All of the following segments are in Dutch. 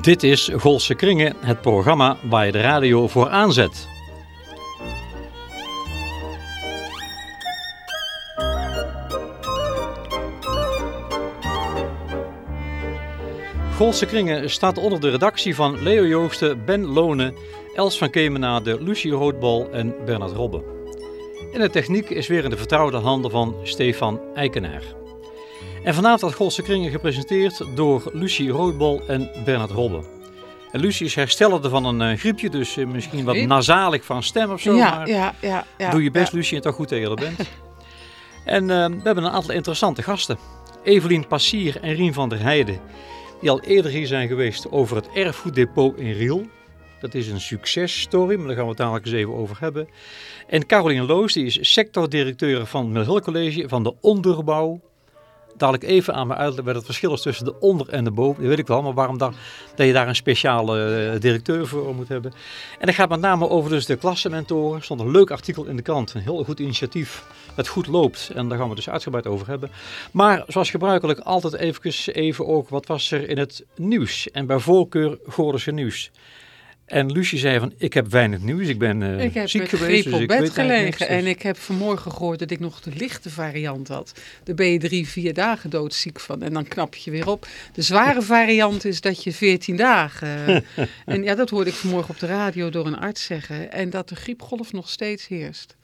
Dit is Golse Kringen, het programma waar je de radio voor aanzet. Golse Kringen staat onder de redactie van Leo Joosten, Ben Lonen, Els van Kemenade, Lucie Roodbal en Bernard Robbe. En de techniek is weer in de vertrouwde handen van Stefan Eikenaar. En vanavond had Golse Kringen gepresenteerd door Lucie Roodbal en Bernard Robbe. En Lucie is herstellende van een uh, griepje, dus uh, misschien wat nasalig van stem of zo. Ja, maar ja, ja, ja, doe je best. Lucie, en toch goed tegen de bent. en uh, we hebben een aantal interessante gasten. Evelien Passier en Rien van der Heijden, die al eerder hier zijn geweest over het erfgoeddepot in Riel. Dat is een successtory, maar daar gaan we het dadelijk eens even over hebben. En Caroline Loos, die is sectordirecteur van het College van de onderbouw dadelijk even aan me uitleggen wat het verschil is tussen de onder en de boven. Dat weet ik wel, maar waarom daar, dat je daar een speciale uh, directeur voor moet hebben. En dat gaat met name over dus de klassementoren. Er stond een leuk artikel in de krant, een heel goed initiatief dat goed loopt. En daar gaan we dus uitgebreid over hebben. Maar zoals gebruikelijk altijd even, even ook wat was er in het nieuws. En bij voorkeur Goordense nieuws. En Lucie zei van, ik heb weinig nieuws, ik ben uh, ik heb ziek geweest. dus op ik bed weet gelegen niks, dus- en ik heb vanmorgen gehoord dat ik nog de lichte variant had. Daar ben je drie, vier dagen doodziek van en dan knap je weer op. De zware variant is dat je veertien dagen... en ja, dat hoorde ik vanmorgen op de radio door een arts zeggen. En dat de griepgolf nog steeds heerst.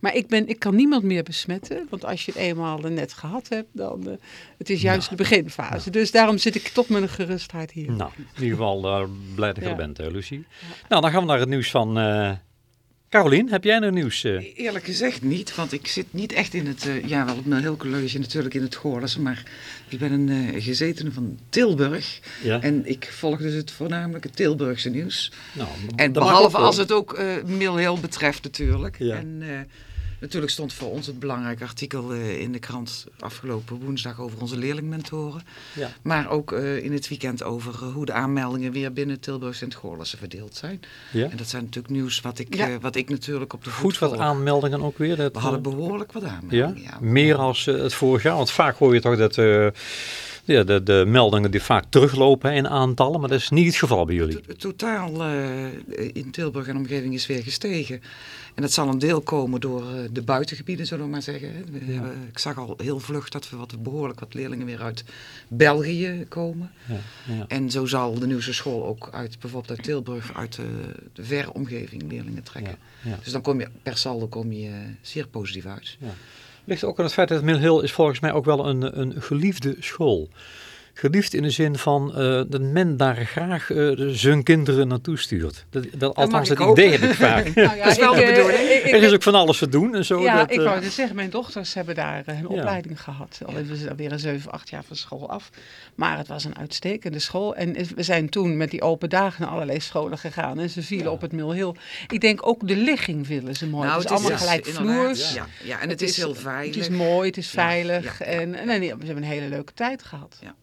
Maar ik, ben, ik kan niemand meer besmetten, want als je het eenmaal net gehad hebt, dan uh, het is juist Nou, de beginfase. nou. Dus daarom zit ik toch met een gerust hart hier. Nou, in ieder geval uh, blij dat je er bent, hè, Lucie. Nou, dan gaan we naar het nieuws van uh, Carolien. Heb jij nou nieuws? Uh? Eerlijk gezegd niet, want ik zit niet echt in het, uh, ja wel op mijn heel college natuurlijk in het Goorlense, maar ik ben een uh, gezetene van Tilburg Ja. en ik volg dus het voornamelijke Tilburgse nieuws. Nou, En behalve als het ook uh, Milhill betreft natuurlijk. Ja. En natuurlijk stond voor ons het belangrijke artikel uh, in de krant afgelopen woensdag over onze leerlingmentoren. Ja. Maar ook uh, in het weekend over uh, hoe de aanmeldingen weer binnen Tilburg en het Goorlense verdeeld zijn. Ja. En dat zijn natuurlijk nieuws wat ik, Ja. uh, wat ik natuurlijk op de voet Goed wat volg. aanmeldingen ook weer. Dat, We hadden eh, behoorlijk wat ja? aanmeldingen. Ja? Meer als uh, het vorig jaar. Want vaak hoor je toch dat uh, de, de meldingen die vaak teruglopen in aantallen. Maar dat is niet het geval bij jullie. To totaal uh, in Tilburg en omgeving is weer gestegen. En dat zal een deel komen door uh, de buitengebieden, zullen we maar zeggen. We Ja. hebben, ik zag al heel vlug dat we wat, behoorlijk wat leerlingen weer uit België komen. Ja, ja. En zo zal de nieuwste school ook uit, bijvoorbeeld uit Tilburg, uit de, de verre omgeving leerlingen trekken. Dus dan kom je per saldo kom je uh, zeer positief uit. Ligt ook aan het feit dat Mill Hill is volgens mij ook wel een, een geliefde school. Geliefd in de zin van uh, dat men daar graag uh, zijn kinderen naartoe stuurt. Dat, dat, althans, dat ik idee ook. heb ik vaak. Nou ja, Dat is wel de eh, bedoeling. ik- ik- er is ook van alles te doen en zo. Ja, dat, ik eh, wou het zeggen, mijn dochters hebben daar eh, hun Ja. opleiding gehad. Al hebben ze alweer een 7, 8 jaar van school af. Maar het was een uitstekende school. En we zijn toen met die open dagen naar allerlei scholen gegaan. En ze vielen Ja. op het Mill Hill. Ik denk ook de ligging willen ze mooi. het is allemaal dus gelijk vloers. Ja, ja, en het, is, heel veilig. Het is mooi, het is veilig. ja, ja, en, en, nee, we hebben een hele leuke tijd gehad. Ja.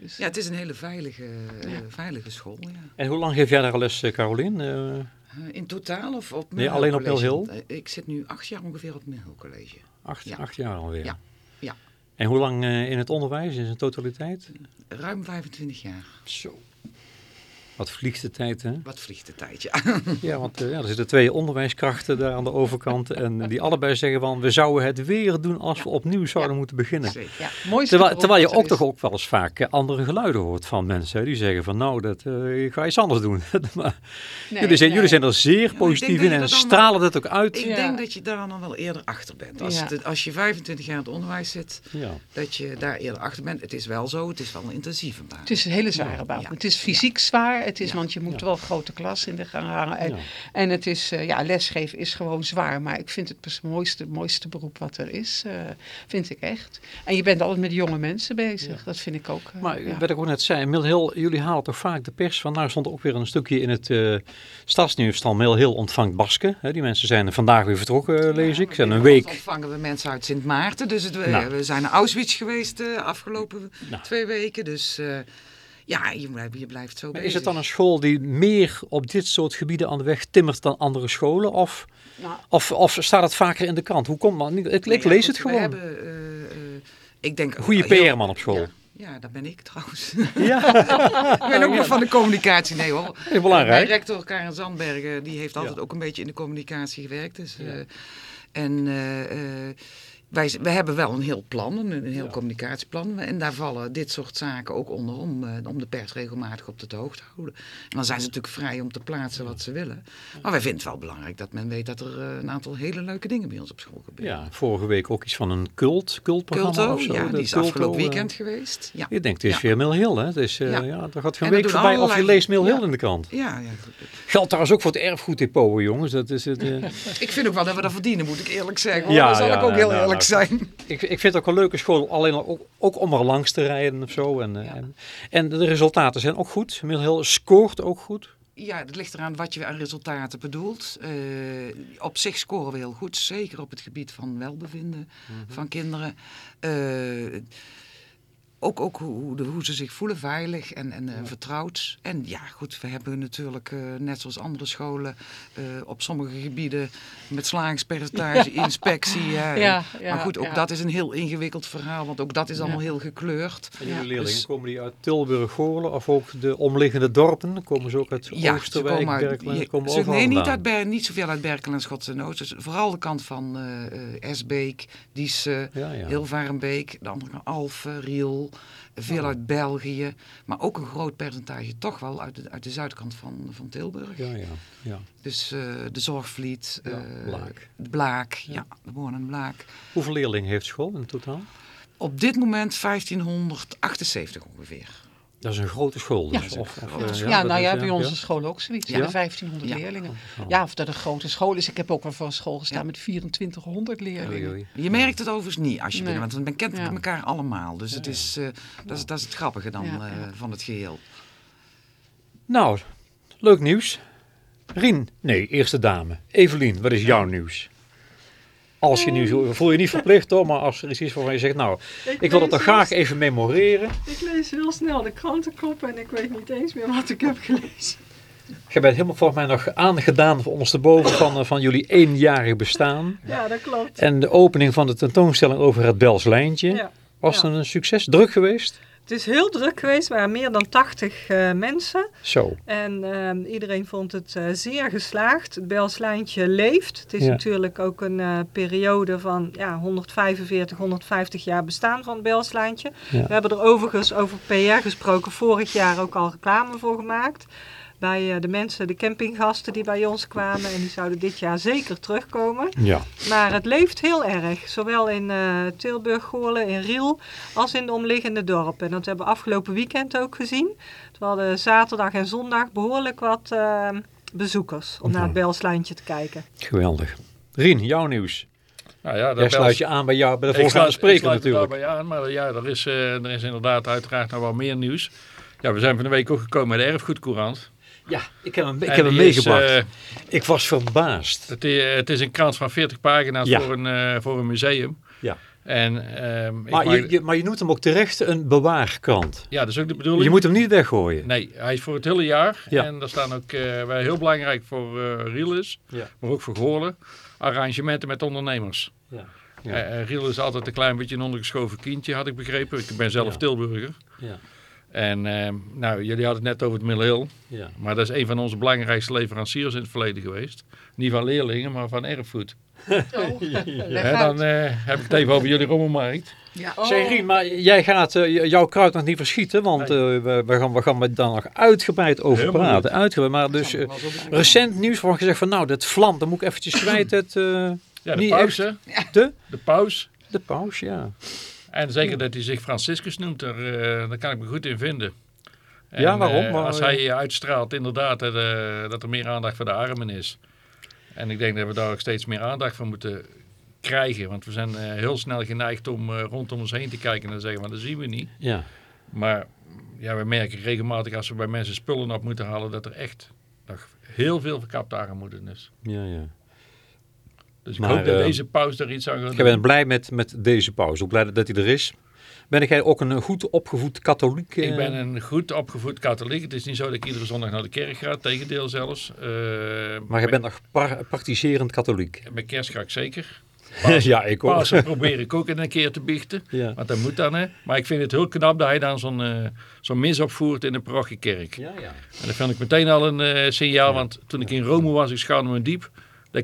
Dus, Ja, het is een hele veilige, uh, veilige school. Ja. En hoe lang geef jij daar les, uh, Carolien? Uh, in totaal of op Nee, alleen op? Mill Hill? Ik zit nu acht jaar ongeveer op Mill Hill College. acht, Ja. acht jaar alweer. Ja, ja. En hoe lang in het onderwijs, in zijn totaliteit? Ruim 25 jaar. Zo. Wat vliegt de tijd, hè? Wat vliegt de tijd, ja. Ja, want uh, ja, er zitten twee onderwijskrachten daar aan de overkant. En die allebei zeggen van, we zouden het weer doen als we opnieuw zouden moeten beginnen. Zeker. ja, mooiste Terwijl, je ook is. toch ook wel eens vaak eh, andere geluiden hoort van mensen. Hè, die zeggen van nou, dat, eh, ik ga iets anders doen. maar Nee, jullie, zijn, nee. jullie zijn er zeer positief in en stralen dat ook uit. Ik Ja. denk dat je daar dan wel eerder achter bent. Als, Ja. het- als je 25 jaar in het onderwijs zit, Ja. dat je daar eerder achter bent. Het is wel zo, het is wel een intensieve baan. Het is een hele zware baan. Ja. Het is fysiek zwaar. Het is, Ja. Want je moet Ja. wel grote klas in de gang hangen. En, en het is, eh, ja, lesgeven is gewoon zwaar. Maar ik vind het het mooiste, mooiste beroep wat er is. eh, vind ik echt. En je bent altijd met jonge mensen bezig. Dat vind ik ook. eh, Maar wat ik ook net zei, Mill Hill, jullie halen toch vaak de pers van. Nou stond ook weer een stukje in het eh stadsnieuws van ontvangt Basken. Hè, die mensen zijn vandaag weer vertrokken, lees ik. Zijn een week. ontvangen we mensen uit Sint Maarten. Dus het, Nou. we zijn naar Auschwitz geweest de afgelopen Nou. twee weken. Dus ja, je blijft, je blijft zo Maar bezig. is het dan een school die meer op dit soort gebieden aan de weg timmert dan andere scholen? Of, Nou, of, of staat het vaker in de krant? Hoe komt dat? Ik, ik Nou lees het we gewoon. hebben, eh, eh, ik denk, Goede PR-man op school. Ja, Ja, dat ben ik trouwens. Ja, ik ben ook nog van de communicatie. Nee hoor. heel Mijn belangrijk. rector Karen Zandbergen, die heeft altijd Ja. ook een beetje in de communicatie gewerkt. Dus, Ja. eh, en wij, wij hebben wel een heel plan, een, een heel Ja. communicatieplan. En daar vallen dit soort zaken ook onder om, eh, om de pers regelmatig op de hoogte te houden. En dan zijn ze natuurlijk vrij om te plaatsen wat ze willen. Maar wij vinden het wel belangrijk dat men weet dat er eh, een aantal hele leuke dingen bij ons op school gebeuren. Ja, vorige week ook iets van een cult, cultprogramma Culto, of zo. ja, die is Culto, afgelopen eh, weekend geweest. Ja. Ik denk, het is Ja. weer Mill Hill, hè? Eh, Ja. ja. er gaat geen En we week voorbij of je leest Mill Hill in de krant. Ja, ja. Geldt trouwens ook voor het erfgoeddepot, hoor, jongens. Dat is het, Ik vind ook wel dat we dat verdienen, moet ik eerlijk zeggen. Ja, Ja, zal ik ook heel nou, eerlijk zijn. ik, ik vind het ook een leuke school, alleen al ook, ook om er langs te rijden of zo. En, eh, Ja. en, en de resultaten zijn ook goed. Hill scoort ook goed. Ja, het ligt eraan wat je aan resultaten bedoelt. Eh, op zich scoren we heel goed, zeker op het gebied van welbevinden van kinderen. Eh, ook ook hoe, hoe de- hoe ze zich voelen, veilig en, en eh, vertrouwd. En ja, goed, we hebben natuurlijk, eh, net zoals andere scholen, eh, op sommige gebieden met slagingspercentage, inspectie. Ja, en- Ja, ja, maar goed, ook ja. dat is een heel ingewikkeld verhaal, want ook dat is allemaal heel gekleurd. En jullie leerlingen, dus- komen die uit Tilburg, Goorlen of ook de omliggende dorpen? Komen ze ook uit Ja, Oosterwijk, ze komen uit, Berkelen? je- komen ze- nee, niet, uit Ber, niet zoveel uit Berkel en Schotse Noot. Dus vooral de kant van eh eh, Esbeek, Diesse, Ja, ja. Hilvarenbeek, de andere kant Alphen, Riel. Veel uit België, maar ook een groot percentage toch wel uit de, uit de zuidkant van, van Tilburg. Ja, ja, ja. Dus eh, de Zorgvliet, Ja, eh, Blaak. de Blaak, ja. we wonen in Blaak. Hoeveel leerlingen heeft school in totaal? Op dit moment 1578 ongeveer. Dat is een grote school. Dus. Ja, of, of, eh. Ja, dat nou ja, bij onze school ook zoiets. Ja. Ja. 1500 Ja. leerlingen. Oh. Ja, of dat een grote school is. Ik heb ook wel voor een school gestaan Ja. met 2400 leerlingen. Oei, oei. Je merkt het overigens niet als je Nee. binnen, want men kent Ja. elkaar allemaal. Dus het Ja. is, eh, dat, is, dat is het grappige dan Ja, eh, ja. van het geheel. Nou, leuk nieuws. Rien, nee, eerste dame. Evelien, wat is jouw nieuws? Als je nu zo, voel je niet verplicht hoor, maar als er is iets waarvan je zegt, nou, ik wil het toch graag even memoreren. Ik lees heel snel de krantenkop en ik weet niet eens meer wat ik heb gelezen. Je bent helemaal volgens mij nog aangedaan ondersteboven van, eh, van jullie eenjarig bestaan. Ja, dat klopt. En de opening van de tentoonstelling over het Bels Lijntje. Ja. Was Ja. het een succes? Druk geweest? Het is heel druk geweest, er waren meer dan 80 eh, mensen. Zo. En ehm, iedereen vond het eh, zeer geslaagd. Het Belslijntje leeft. Het is Ja. natuurlijk ook een eh, periode van ja, 145, 150 jaar bestaan van het Belslijntje. Ja. We hebben er overigens over PR gesproken, vorig jaar ook al reclame voor gemaakt. Bij eh, de mensen, de campinggasten die bij ons kwamen. En die zouden dit jaar zeker terugkomen. Ja. Maar het leeft heel erg, zowel in eh, Tilburg, Goorlen, in Riel, als in de omliggende dorpen. En dat hebben we afgelopen weekend ook gezien. We hadden zaterdag en zondag behoorlijk wat eh, bezoekers om naar het Belslijntje te kijken. Geweldig. Rien, jouw nieuws. Nou ja, Jij dat sluit je aan bij, jou, bij de Ik ik spreker natuurlijk. daarbij aan, maar ja, er is, eh, er is inderdaad uiteraard nog wel meer nieuws. Ja, we zijn van de week ook gekomen met de Erfgoedcourant. Ja, ik heb hem, ik En heb hem is, meegebracht. eh, ik was verbaasd. het, i- het is een krant van 40 pagina's Ja. voor, een, eh, voor een museum. Ja. En, ehm, ik Maar maak- je, je, maar je noemt hem ook terecht een bewaarkrant. ja, dat is ook de bedoeling. Je moet hem niet weggooien. Nee, hij is voor het hele jaar. Ja. En daar staan ook, eh wij heel belangrijk voor Riel is, Ja. maar ook voor Goorlen, arrangementen met ondernemers. Ja. Ja. Riel is altijd een klein beetje een ondergeschoven kindje, had ik begrepen. Ik ben zelf. Tilburger. Ja. En ehm, nou, jullie hadden het net over het Mill Hill. Ja. Maar dat is een van onze belangrijkste leveranciers in het verleden geweest. Niet van leerlingen, maar van erfgoed. Uit. dan eh, heb ik het even over jullie rommelmarkt. Ja. Zeg Rien, maar jij gaat eh, jouw kruid nog niet verschieten, want eh, we, we, gaan, we gaan dan nog uitgebreid over Helemaal praten. Uitgebreid, maar dus recent nieuws waarvan gezegd van nou, dat vlamt, dan moet ik eventjes kwijt. Het, eh, Ja, de Niet paus, hè? de, De paus. de paus, ja. En zeker dat hij zich Franciscus noemt, daar, eh, daar kan ik me goed in vinden. En, Ja, waarom? eh, Maar, als hij uitstraalt inderdaad dat, eh, dat er meer aandacht voor de armen is. En ik denk dat we daar ook steeds meer aandacht voor moeten krijgen. Want we zijn heel snel geneigd om rondom ons heen te kijken en te zeggen, maar dat zien we niet. ja. Maar ja, we merken regelmatig als we bij mensen spullen op moeten halen, dat er echt nog heel veel verkapte armoede is. Ja, ja. Dus ik Maar, hoop dat eh, deze pauze daar iets aan gaat bent doen. blij met, met deze pauze, ook blij dat hij er is. Ben jij ook een goed opgevoed katholiek? eh? Ik ben een goed opgevoed katholiek. Het is niet zo dat ik iedere zondag naar de kerk ga, tegendeel zelfs. Eh, Maar jij bent nog praktiserend katholiek. Met kerst ga ik zeker. ja, ik ook. Pasen probeer ik ook een keer te biechten. Ja. Want dat moet dan, hè. Maar ik vind het heel knap dat hij dan zo'n eh, zo'n mis opvoert in de parochiekerk. Ja, ja. En dat vond ik meteen al een eh, signaal. Want toen ik in Rome was, ik schaamde me diep,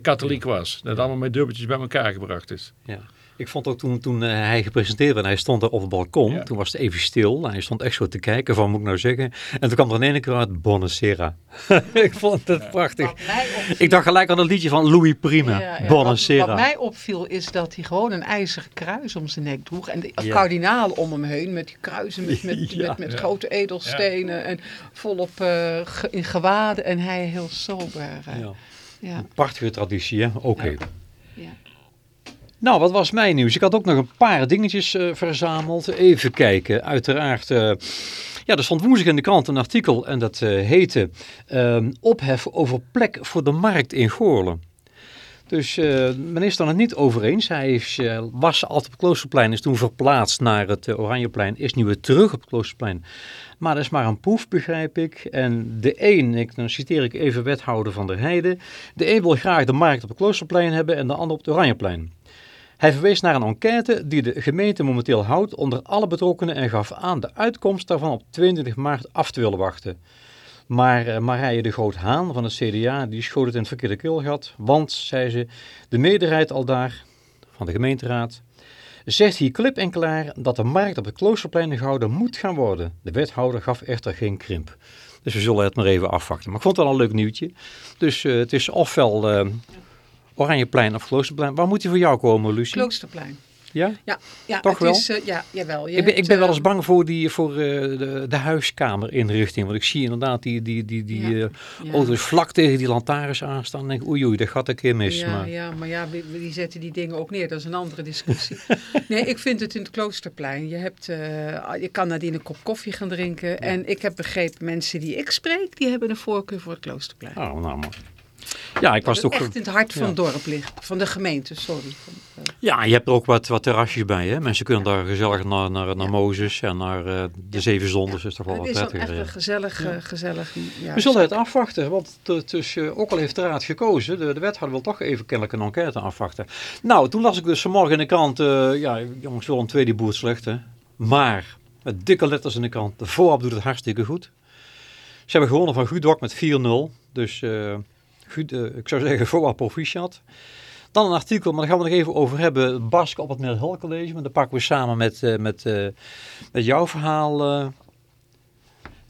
dat ik katholiek was. Dat allemaal met dubbeltjes bij elkaar gebracht is. Ja. Ik vond ook toen, toen eh, hij gepresenteerd werd, hij stond er op het balkon. Ja. Toen was het even stil. Hij stond echt zo te kijken, van moet ik nou zeggen. En toen kwam er in één keer uit, Bonacera. ik vond het prachtig. Opviel- Ik dacht gelijk aan het liedje van Louis Prima, Ja, ja. Bonacera. Wat, wat mij opviel is dat hij gewoon een ijzeren kruis om zijn nek droeg. En de Ja. kardinalen om hem heen met die kruisen met, met, Ja. met, met Ja. grote edelstenen. En volop eh, ge- in gewaden. En hij heel sober. eh, Ja. ja. Prachtige traditie, hè? Oké. Ja. Ja. Nou, wat was mijn nieuws? Ik had ook nog een paar dingetjes eh, verzameld. Even kijken. Uiteraard, eh, ja, er stond woensdag in de krant een artikel en dat eh, heette ehm, Ophef over plek voor de markt in Goorlen. Dus eh, men is er het niet over eens. Hij is, eh, was altijd op het Kloosterplein, is toen verplaatst naar het eh, Oranjeplein, is nu weer terug op het Kloosterplein. Maar dat is maar een proef, begrijp ik. En de een, ik, dan citeer ik even wethouder van der Heide, de een wil graag de markt op het Kloosterplein hebben en de ander op het Oranjeplein. Hij verwees naar een enquête die de gemeente momenteel houdt onder alle betrokkenen en gaf aan de uitkomst daarvan op 22 maart af te willen wachten. Maar eh, Marije de Groot-Haan van het CDA die schoot het in het verkeerde keelgat, want, zei ze, de meerderheid al daar, van de gemeenteraad, zegt hier klip en klaar dat de markt op het Kloosterplein gehouden moet gaan worden. De wethouder gaf echter geen krimp. Dus we zullen het maar even afwachten. Maar ik vond het wel een leuk nieuwtje. Dus eh, het is ofwel eh Oranjeplein of Kloosterplein. Waar moet hij voor jou komen, Lucie? Kloosterplein. Ja? Ja, ja Toch het wel? Is, eh, ja, jawel. Je Ik ben, ik ben wel eh, eens bang voor, die, voor eh, de, de huiskamerinrichting. Want ik zie inderdaad die, die, die, die Ja. auto's vlak tegen die lantaarns aanstaan. En denk oei oei, dat gaat een keer mis. Ja, maar, ja, maar ja, wie, wie zetten die dingen ook neer? Dat is een andere discussie. nee, ik vind het in het Kloosterplein. Je, hebt, je kan nadien een kop koffie gaan drinken. En ik heb begrepen, mensen die ik spreek, die hebben een voorkeur voor het Kloosterplein. Oh, nou maar. Ja, ik was toch... echt in het hart van ja. het dorp ligt. Van de gemeente, sorry. Eh, Ja, je hebt er ook wat, wat terrasjes bij. Hè? Mensen kunnen daar gezellig naar, naar, naar Mozes en naar eh, de Zeven Zondes. Dat is toch wel het wat is dan prettiger. echt ja. een gezellig... eh, gezellig ja, We zullen het afwachten, want het is, ook al heeft de raad gekozen, de, de wethouder wil toch even kennelijk een enquête afwachten. Nou, toen las ik dus vanmorgen in de krant, eh, ja jongens, Willem II die boert slecht hè. Maar, met dikke letters in de krant, de vooraf doet het hartstikke goed. Ze hebben gewonnen van Gudok met 4-0, dus goed, eh, ik zou zeggen vooraf proficiat. Dan een artikel, maar daar gaan we nog even over hebben, Bask op het Middel College, maar dat pakken we samen met, eh, met, eh, met jouw verhaal...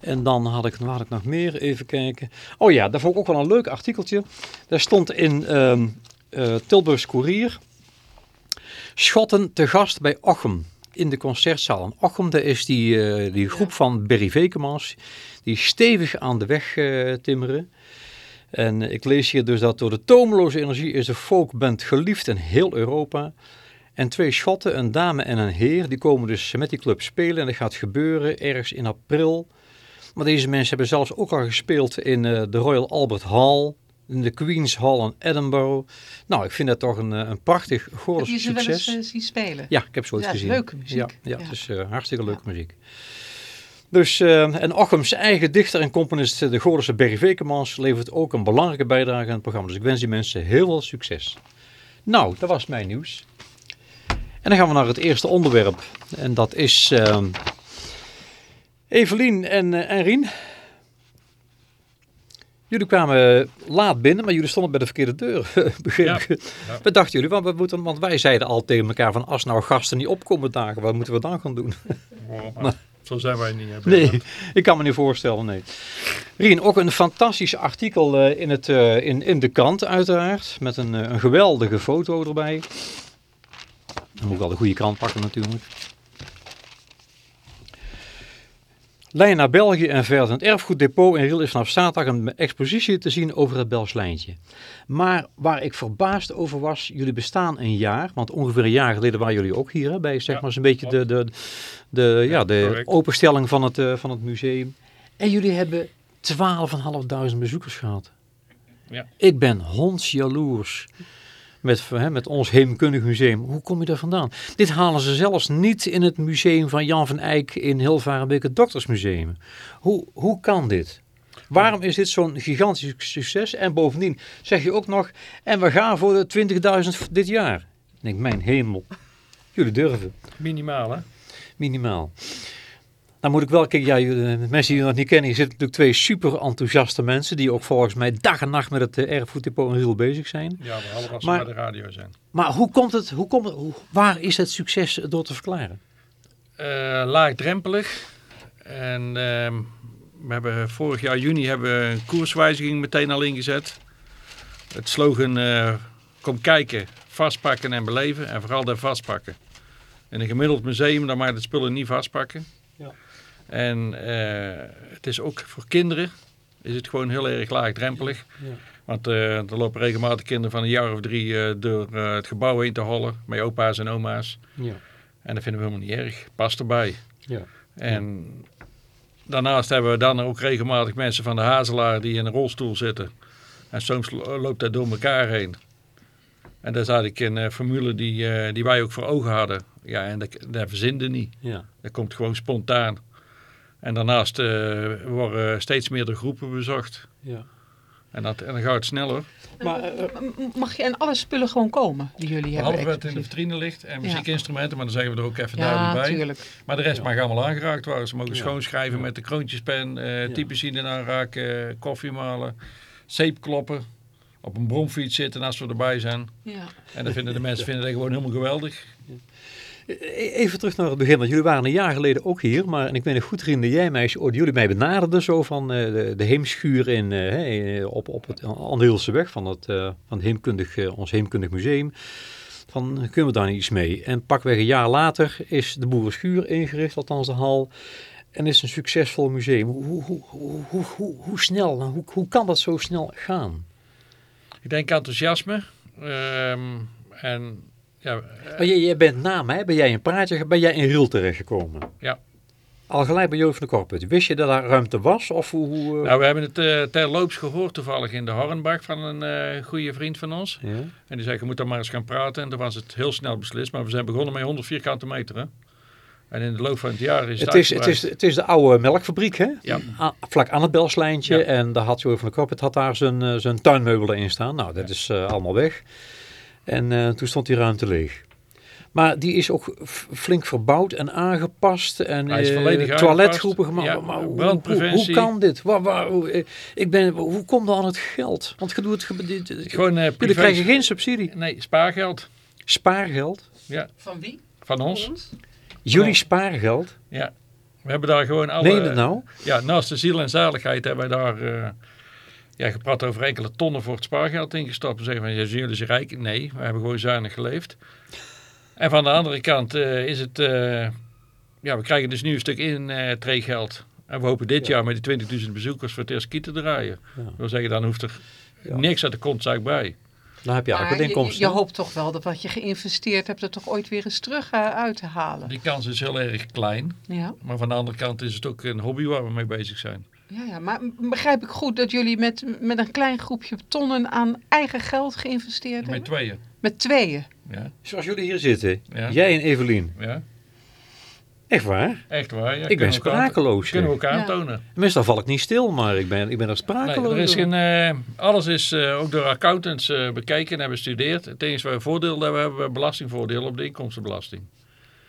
en dan had ik, had ik nog meer, even kijken. Oh ja, daar vond ik ook wel een leuk artikeltje. Daar stond in ehm eh, Tilburgs Courier. Schotten te gast bij Ochem in de concertzaal. En Ochem, dat is die, die groep van Berry Vekemans. Die stevig aan de weg timmeren. En ik lees hier dus dat door de tomeloze energie is de folkband geliefd in heel Europa. En twee Schotten, een dame en een heer, die komen dus met die club spelen. En dat gaat gebeuren ergens in april. Maar deze mensen hebben zelfs ook al gespeeld in eh, de Royal Albert Hall, in de Queen's Hall in Edinburgh. Nou, ik vind dat toch een, eh, een prachtig Heb Goorles je ze wel succes. eens eh, zien spelen? Ja, ik heb ze ooit Ja, gezien. leuke muziek. Ja, ja, Ja. het is hartstikke leuke muziek. Dus, eh, en Ochems eigen dichter en componist, eh, de Goorlense Berry Vekemans, levert ook een belangrijke bijdrage aan het programma. Dus ik wens die mensen heel veel succes. Nou, dat was mijn nieuws. En dan gaan we naar het eerste onderwerp. En dat is ehm, Evelien en, eh, en Rien. Jullie kwamen laat binnen, maar jullie stonden bij de verkeerde deur. begreep Ja, ik. ja. Wat dachten jullie? Want, we moeten, want wij zeiden al tegen elkaar van als nou gasten niet opkomen dagen, wat moeten we dan gaan doen? Maar Zo zijn wij niet. hè, Nee, ik kan me niet voorstellen, nee. Rien, ook een fantastisch artikel eh, in, het, eh, in, in de krant uiteraard, met een, eh, een geweldige foto erbij. Dan moet ik wel de goede krant pakken natuurlijk. Lijn naar België en verder. Het erfgoeddepot in Riel is vanaf zaterdag een expositie te zien over het Belslijntje. Maar waar ik verbaasd over was, jullie bestaan een jaar, want ongeveer een jaar geleden waren jullie ook hier, hè, bij zeg Ja, maar zo'n beetje de, de, de, ja, Ja, de correct. openstelling van het, eh, van het museum. En jullie hebben 12.500 bezoekers gehad. Ja. Ik ben hondsjaloers met, hè, met ons heemkundig museum. Hoe kom je daar vandaan? Dit halen ze zelfs niet in het museum van Jan van Eyck in Hilvarenbeek, het Doktersmuseum. Hoe, hoe kan dit? Waarom is dit zo'n gigantisch succes? En bovendien zeg je ook nog, en we gaan voor de 20.000 dit jaar. denk, mijn hemel, jullie durven. Minimaal, hè? Minimaal. Dan moet ik wel kijken, ja, jullie- de mensen die je nog niet kennen, hier zitten natuurlijk twee super enthousiaste mensen die ook volgens mij dag en nacht met het eh, erfgoeddepot in Riel bezig zijn. Ja, behalve als ze Maar- bij de radio zijn. Maar hoe komt het, hoe komt het, hoe- waar is het succes door te verklaren? Eh, laagdrempelig. En ehm, we hebben vorig jaar juni hebben we een koerswijziging meteen al ingezet. Het slogan eh, kom kijken, vastpakken en beleven. En vooral daar vastpakken. In een gemiddeld museum dan mag je het spullen niet vastpakken. En eh, het is ook voor kinderen is het gewoon heel erg laagdrempelig. Ja. Want eh, er lopen regelmatig kinderen van een jaar of drie eh, door het gebouw heen te hollen. Met opa's en oma's. Ja. En dat vinden we helemaal niet erg. Past erbij. Ja. En daarnaast hebben we dan ook regelmatig mensen van de Hazelaar die in een rolstoel zitten. En soms lo- loopt dat door elkaar heen. En dat is eigenlijk een eh, formule die, die wij ook voor ogen hadden. Ja, en dat, dat verzinden niet. Ja. Dat komt gewoon spontaan. En daarnaast eh, worden steeds meer de groepen bezocht. Ja. En, dat, en dan gaat het sneller. Maar, eh, M- Mag je en alle spullen gewoon komen die jullie hebben? Behalve wat in de vitrine ligt en muziekinstrumenten, maar dan zeggen we er ook even Ja, duidelijk bij. natuurlijk. Maar de rest Ja. mag allemaal aangeraakt worden. Ze mogen Ja. schoonschrijven Ja. met de kroontjespen, eh Ja. typemachine aanraken, eh, koffie malen, zeep kloppen, op een bromfiets zitten als we erbij zijn. Ja. En dan vinden de mensen vinden dat gewoon helemaal geweldig. E- Even terug naar het begin, want jullie waren een jaar geleden ook hier, maar en ik weet nog goed, dat jij meisje, oh, jullie mij benaderden zo van eh, de, heemschuur in, eh, in- op, op het Andeelse weg van, het, eh, van heemkundig, eh, ons heemkundig museum. Van, kunnen we daar iets mee? En pakweg een jaar later is de Boerenschuur ingericht, althans de hal, en is een succesvol museum. Hoe, hoe, hoe, hoe, hoe, snel, hoe, hoe kan dat zo snel gaan? Ik denk enthousiasme. ehm, en ja, Maar jij bent na mij, ben jij een praatje, ben jij in Riel terechtgekomen? Ja. Al gelijk bij Joost van de Korput. Wist je dat daar ruimte was? Of hoe... hoe, eh? nou, we hebben het eh terloops gehoord toevallig in de Hornbach van een eh goede vriend van ons. ja? En die zei, je moet dan maar eens gaan praten. En toen was het heel snel beslist. Maar we zijn begonnen met 100 vierkante meter. Hè? En in de loop van het jaar is het, Het is, het, is, het is de oude melkfabriek, hè? Ja. A- vlak aan het Belslijntje. Ja. En daar had Joost van de Korput had daar zijn, zijn tuinmeubelen in staan. Nou, dat is allemaal weg. En eh, toen stond die ruimte leeg. Maar die is ook flink verbouwd en aangepast. En Hij is eh, volledig toiletgroepen gemaakt. Ja, maar hoe, hoe, brandpreventie. hoe kan dit? Waar, waar, hoe, eh, ik ben, hoe komt dan het geld? Want je doet, dit- Gewoon eh jullie krijgen geen subsidie. Nee, spaargeld. Spaargeld. Ja, Van wie? van ons. Jullie Oh. spaargeld. Ja. We hebben daar gewoon alle... Meen je dat nou? Ja, naast de ziel en zaligheid hebben wij daar... ja, gepraat over enkele tonnen voor het spaargeld ingestopt. We zeggen van, ja, zijn jullie ze rijk? Nee, we hebben gewoon zuinig geleefd. En van de andere kant eh, is het... eh, ja, we krijgen dus nu een stuk in eh treegeld. En we hopen dit Ja. jaar met die 20.000 bezoekers voor het eerst ski te draaien. Ja. Dat wil zeggen, dan hoeft er Ja. niks uit de kontzak bij. Dan heb je eigenlijk je, inkomsten. je hoopt toch wel dat wat je geïnvesteerd hebt er toch ooit weer eens terug uit te halen. Die kans is heel erg klein. Ja. Maar van de andere kant is het ook een hobby waar we mee bezig zijn. Ja, ja, maar begrijp ik goed dat jullie met, met een klein groepje tonnen aan eigen geld geïnvesteerd Met hebben? tweeën. Met tweeën. Ja, Zoals jullie hier zitten. Ja. Jij en Evelien. ja. Echt waar? echt waar. Ja, ik ben sprakeloos. Kunnen we zeg. ook Ja. aantonen. Meestal val ik niet stil, maar ik ben, ik ben er Nee, sprakeloos. er is geen, eh, alles is eh, ook door accountants eh, bekeken en bestudeerd. Het enige waar we voordeel hebben, hebben we belastingvoordeel op de inkomstenbelasting.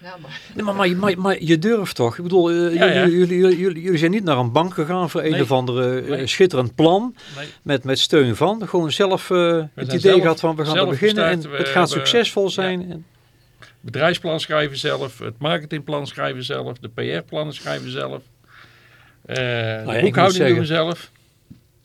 Ja, maar... Nee, maar, maar, je- maar, maar je durft toch? Ik bedoel, eh, Ja, ja. Jullie, jullie, jullie, jullie- jullie zijn niet naar een bank gegaan voor een Nee. of andere eh, Nee. schitterend plan. Nee, Met, met steun van. Gewoon zelf eh, het idee zelf- gehad van we gaan er beginnen. En het gaat hebben- succesvol zijn. En, bedrijfsplan schrijven zelf, het marketingplan schrijven zelf, de PR-plannen schrijven zelf. Eh Nou de moet boekhouding doen we zelf.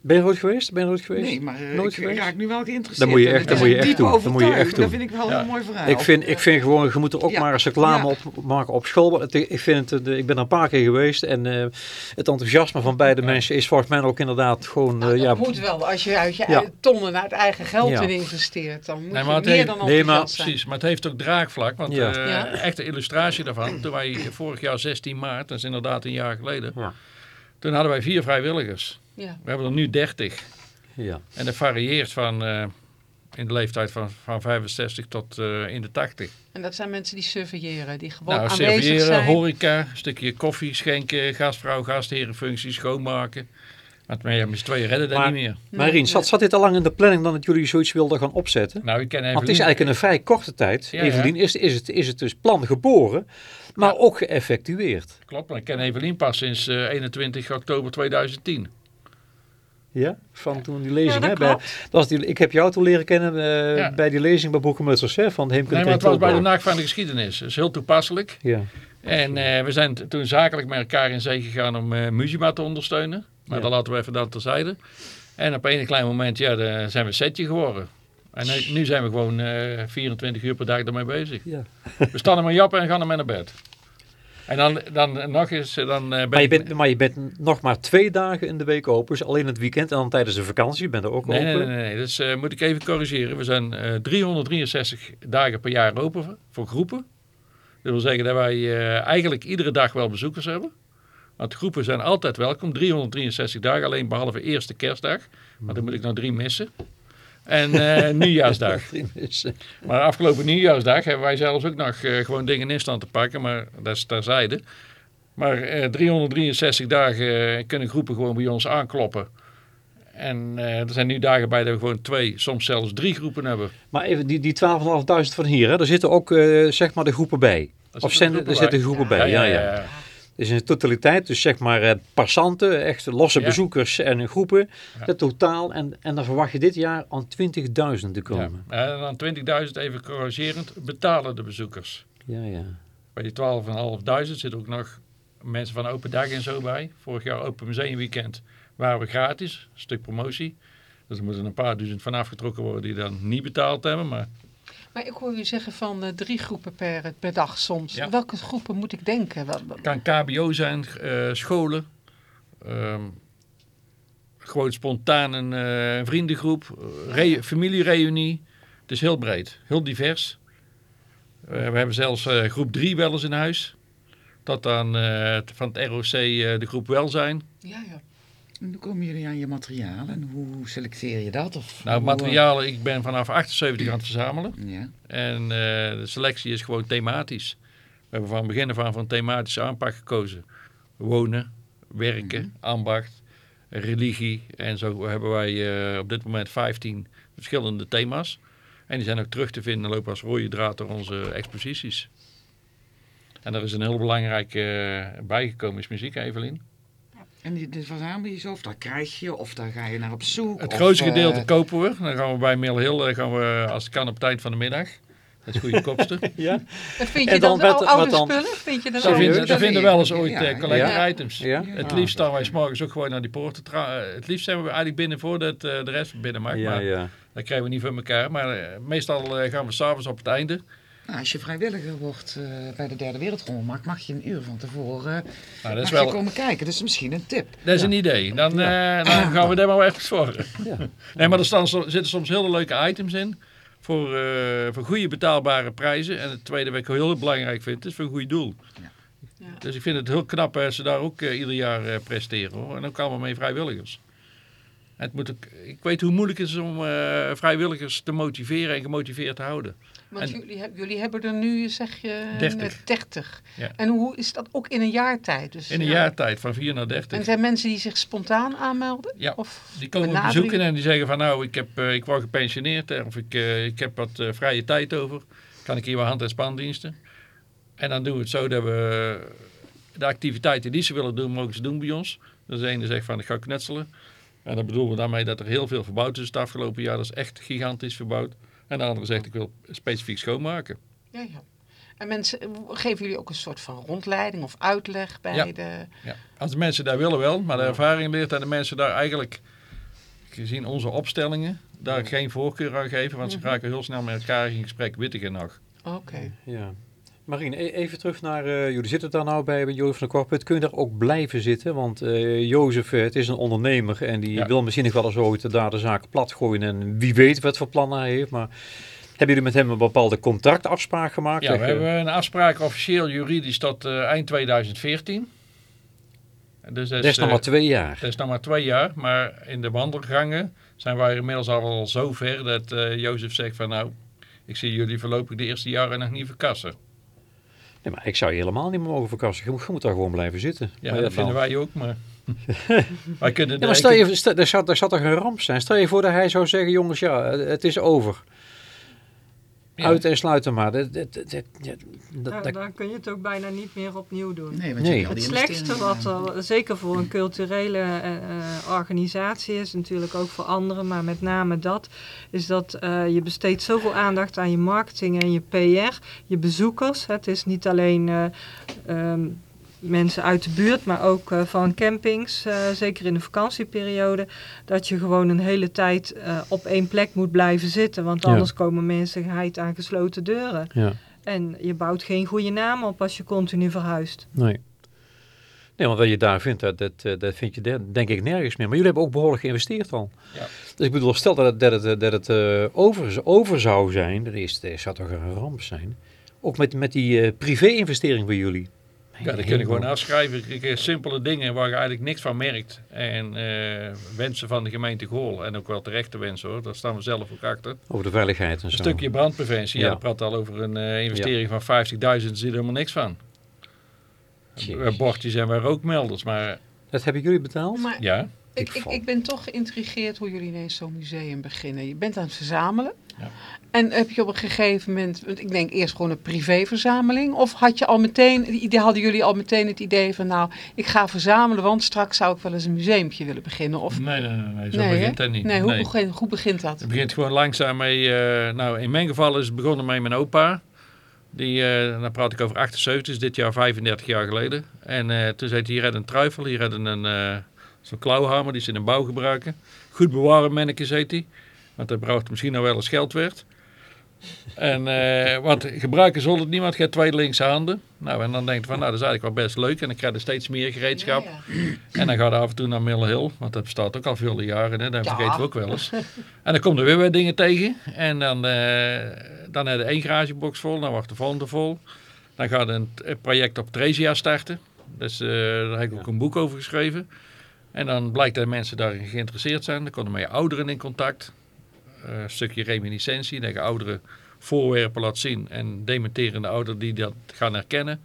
Ben je nooit geweest? Ben je nooit geweest? Nee, maar eh, Nooit ik geweest? raak nu wel geïnteresseerd. Dan moet je echt- dan moet je echt doen. Dan moet je echt doen. Dat vind ik wel Ja. een mooi verhaal. Ik vind, ik vind gewoon, je moet er ook Ja. maar eens reclame Ja. op maken op school. Ik, vind het, eh, ik ben er een paar keer geweest en eh, het enthousiasme van beide mensen is volgens mij ook inderdaad gewoon... Nou, dat ja, moet wel. Als je uit je tonnen uit eigen geld Ja. in investeert, dan moet Nee, je maar het meer heeft- dan nee, maar zijn. Precies, maar het heeft ook draagvlak. Want Ja. eh, Ja. echte illustratie daarvan, toen wij vorig jaar 16 maart, dat is inderdaad een jaar geleden, Ja. toen hadden wij vier vrijwilligers. Ja. We hebben er nu 30. ja. En dat varieert van eh, in de leeftijd van, van 65 tot eh, in de 80. En dat zijn mensen die surveilleren, die gewoon Nou, aanwezig serveren, zijn. horeca, een stukje koffie schenken, gastvrouw, gastherenfunctie, schoonmaken. Want ja, met z'n tweeën redden dat Maar- niet meer. Maar Rien, zat, zat dit al lang in de planning dan dat jullie zoiets wilden gaan opzetten? Nou, ik ken even Want het is eigenlijk in een vrij korte tijd, Ja, Evelien, is, is, het, is het dus plan geboren, maar Ja. ook geëffectueerd. Klopt, maar ik ken Evelien pas sinds eh, 21 oktober 2010. Ja, van toen die lezing. Ja, dat hè, bij, klopt. dat was die, ik heb jou toen leren kennen eh, Ja. bij die lezing bij Boekenmutsers, hè, van de Heemkunde Nee, maar het was bij de. Nacht van de Geschiedenis. Dat is heel toepasselijk. Ja. En eh, we zijn toen zakelijk met elkaar in zee gegaan om eh Muzima te ondersteunen. Maar Ja. dan laten we even dat terzijde. En op een klein moment ja, de- zijn we setje geworden. En nu, nu zijn we gewoon eh 24 uur per dag ermee bezig. Ja. We staan er maar jappen en gaan ermee naar bed. En dan, dan nog eens, eh, dan eh, ben Maar, je bent, maar je bent nog maar twee dagen in de week open, dus alleen het weekend en dan tijdens de vakantie ben je ook Nee, nee, open. nee, nee. Dus eh, moet ik even corrigeren. We zijn eh 363 dagen per jaar open voor- groepen. Dat wil zeggen dat wij eigenlijk iedere dag wel bezoekers hebben. Want groepen zijn altijd welkom. 363 dagen, alleen behalve eerste kerstdag. Maar dan moet ik nou drie missen. En eh, nieuwjaarsdag. Eh, Maar afgelopen nieuwjaarsdag hebben wij zelfs ook nog eh, gewoon dingen in stand te pakken. Maar dat is terzijde. Maar eh 363 dagen kunnen groepen gewoon bij ons aankloppen. En er zijn nu dagen bij dat we gewoon twee, soms zelfs drie groepen hebben. Maar even die, die 12.500 van hier, hè, daar zitten ook zeg maar de groepen bij. Daar Of zijn, er zitten bij. groepen bij, ja, ja. Dus in de totaliteit, dus zeg maar eh, passanten, echt losse Ja. bezoekers en groepen, Ja. het totaal. En, en dan verwacht je dit jaar aan 20.000 te komen. Ja. En dan 20.000 even corrigerend betalen de bezoekers. Ja, ja. Bij die 12.500 zitten ook nog mensen van open dag en zo bij. Vorig jaar open museumweekend waren we gratis, een stuk promotie. Dus er moeten een paar duizend van afgetrokken worden die dan niet betaald hebben. Maar Maar ik hoor u zeggen van eh, drie groepen per, per dag soms. Ja. Welke groepen moet ik denken? Wel- wel- het kan KBO zijn, eh, scholen, ehm, gewoon spontaan een eh, vriendengroep, re- familiereunie. Het is heel breed, heel divers. We hebben zelfs groep 3 wel eens in huis. Dat dan van het ROC de groep welzijn. Ja, ja. En hoe komen jullie aan je materiaal en hoe selecteer je dat? Of Nou, hoe, materialen, ik ben vanaf 78 aan het verzamelen. Ja. En eh, de selectie is gewoon thematisch. We hebben van begin af aan een thematische aanpak gekozen. Wonen, werken, ambacht, religie. En zo hebben wij eh, op dit moment 15 verschillende thema's. En die zijn ook terug te vinden en lopen als rode draad door onze exposities. En er is een heel belangrijk eh, bijgekomen, is muziek, Evelien. En die, dit verzamel je zo, of daar krijg je, of daar ga je naar op zoek. Het grootste eh, gedeelte kopen we. Dan gaan we bij Mill Hill, eh, gaan we, als het kan, op eind van de middag. Dat is goedkoopste. ja? En vind En je dan dan, ou- oude wat dan? spullen? Vind je Ze oude vinden, ze vinden wel eens ooit Ja, eh, ja. collector Ja. items. Ja? Het liefst staan wij s'morgens ook gewoon naar die poorten. tra- eh, Het liefst zijn we eigenlijk binnen voordat eh, de rest binnen mag. Ja, maar ja. dat krijgen we niet voor elkaar. Maar eh, meestal eh, gaan we s'avonds op het einde. Nou, als je vrijwilliger wordt eh, bij de Derde Wereldomroep, mag je een uur van tevoren Nou, dat is wel komen kijken. Dat is misschien een tip. dat is een idee. Dan, eh, dan gaan we daar maar even voor. Ja. Nee, maar er staan, zitten soms hele leuke items in. Voor, eh, voor goede betaalbare prijzen. En het tweede wat ik heel belangrijk vind, is voor een goed doel. Ja. Dus ik vind het heel knap als ze daar ook eh, ieder jaar eh, presteren. Hoor. En ook allemaal mee vrijwilligers. En Het moet ook, ik weet hoe moeilijk het is om eh, vrijwilligers te motiveren en gemotiveerd te houden. Want En- jullie, heb- jullie hebben er nu, zeg je, 30. net 30. Ja. En hoe is dat ook in een jaar tijd? Dus, In een ja. jaar tijd, van 4 naar En 30. zijn mensen die zich spontaan aanmelden? Ja, Of Die komen benaderen bezoeken en die zeggen van nou, ik, heb, eh, ik word gepensioneerd eh, of ik, eh, ik heb wat eh, vrije tijd over. Kan ik hier wat hand- en spandiensten? En dan doen we het zo dat we de activiteiten die ze willen doen, mogen ze doen bij ons. Dus de ene zegt van ik ga knutselen. En dan bedoelen we daarmee dat er heel veel verbouwd is het afgelopen jaar. Dat is echt gigantisch verbouwd. En de andere zegt ik wil specifiek schoonmaken. Ja, ja. En mensen, geven jullie ook een soort van rondleiding of uitleg bij Ja. de... Ja. Als de mensen daar willen wel, maar de ervaring leert dat de mensen daar eigenlijk, gezien onze opstellingen, daar geen voorkeur aan geven. Want ze Mhm. raken heel snel met elkaar in gesprek, wittigen nog. Oké. Ja. Marien, e- even terug naar, eh, jullie zitten daar nou bij, bij Jozef van de Korput. Kun je daar ook blijven zitten? Want eh Jozef, eh, het is een ondernemer en die Ja. wil misschien nog wel eens ooit daar de zaak plat gooien. En wie weet wat voor plannen hij heeft. Maar hebben jullie met hem een bepaalde contractafspraak gemaakt? Ja, we hebben een afspraak officieel juridisch tot eind 2014. Dus dat dat is nog maar twee jaar. dat is nog maar twee jaar, maar in de wandelgangen zijn wij inmiddels al zo ver dat eh Jozef zegt van nou, ik zie jullie voorlopig de eerste jaren nog niet verkassen. Nee, maar ik zou je helemaal niet meer mogen verkassen. Je moet, je moet daar gewoon blijven zitten. Ja, Maar dat vinden wij ook, maar Wij kunnen Ja, maar stel je, stel, er, zou, er toch een ramp zijn? Stel je voor dat hij zou zeggen, jongens, ja, het is over. Ja. Uit en sluiten maar. Dat, dat, dat, dat- dat- Ja, dat- dan kun je het ook bijna niet meer opnieuw doen. Nee, want Nee. Het slechtste wat er, zeker voor een culturele eh, eh, organisatie is, natuurlijk ook voor anderen, maar met name dat, is dat eh, je besteedt zoveel aandacht aan je marketing en je PR, je bezoekers. Het is niet alleen eh, ehm, mensen uit de buurt, maar ook eh, van campings, eh, zeker in de vakantieperiode, dat je gewoon een hele tijd eh, op één plek moet blijven zitten, want Ja. anders komen mensen geheid aan gesloten deuren. ja, En je bouwt geen goede naam op als je continu verhuist. nee. Nee, want wat je daar vindt, dat, dat, dat vind je denk ik nergens meer. Maar jullie hebben ook behoorlijk geïnvesteerd al. Ja. Dus ik bedoel, stel dat het, dat het, dat het eh, over, over zou zijn, dat, is, dat zou toch een ramp zijn. Ook met, met die eh, privé-investering van jullie. Ja, dat kun je gewoon afschrijven. Eh, simpele dingen waar je eigenlijk niks van merkt. En eh, wensen van de gemeente Gool. En ook wel terechte wensen hoor. Daar staan we zelf ook achter. Over de veiligheid en Een zo. stukje brandpreventie. Ja. Ja. Praat al over een eh, investering van 50.000. Zie je er helemaal niks van. Jezus. Bordjes en waar rookmelders. Maar Dat hebben jullie betaald? Maar ja, ik, Ik ik ben toch geïntrigeerd hoe jullie ineens zo'n museum beginnen. Je bent aan het verzamelen. Ja. En heb je op een gegeven moment, want ik denk eerst gewoon een privéverzameling. Of had je al meteen, hadden jullie al meteen het idee van nou, ik ga verzamelen, want straks zou ik wel eens een museumpje willen beginnen. Of, nee, nee, nee, nee, zo nee, hè? begint dat niet. Nee, hoe, Nee. begin- hoe begint dat? Het begint gewoon langzaam mee. eh, nou, in mijn geval is het begonnen met mijn opa. Die, eh dan praat ik over 78, is dit jaar 35 jaar geleden. En eh, toen zei hij, hier had een truifel, hier had een zo'n klauwhamer die ze in de bouw gebruiken. Goed bewaren, manneke, zei hij. Want dat bracht misschien nog wel eens geld werd. En, eh, want gebruiken zal het niemand, je hebt twee linkse handen. Nou, en dan denkt van, nou, dat is eigenlijk wel best leuk. En dan krijg je steeds meer gereedschap. Ja, ja. En dan gaat hij af en toe naar Mill Hill, want dat bestaat ook al vele jaren. Hè? Dat Ja. vergeten we ook wel eens. En dan komen er weer wat dingen tegen. En dan, eh dan heb je één garagebox vol, dan wordt de volgende vol. Dan gaat een project op Tresia starten. Dus eh, daar heb ik ook een boek over geschreven. En dan blijkt dat mensen daarin geïnteresseerd zijn. Dan komen met je ouderen in contact. Eh, een stukje reminiscentie, dat je ouderen voorwerpen laat zien. En dementerende ouderen die dat gaan herkennen.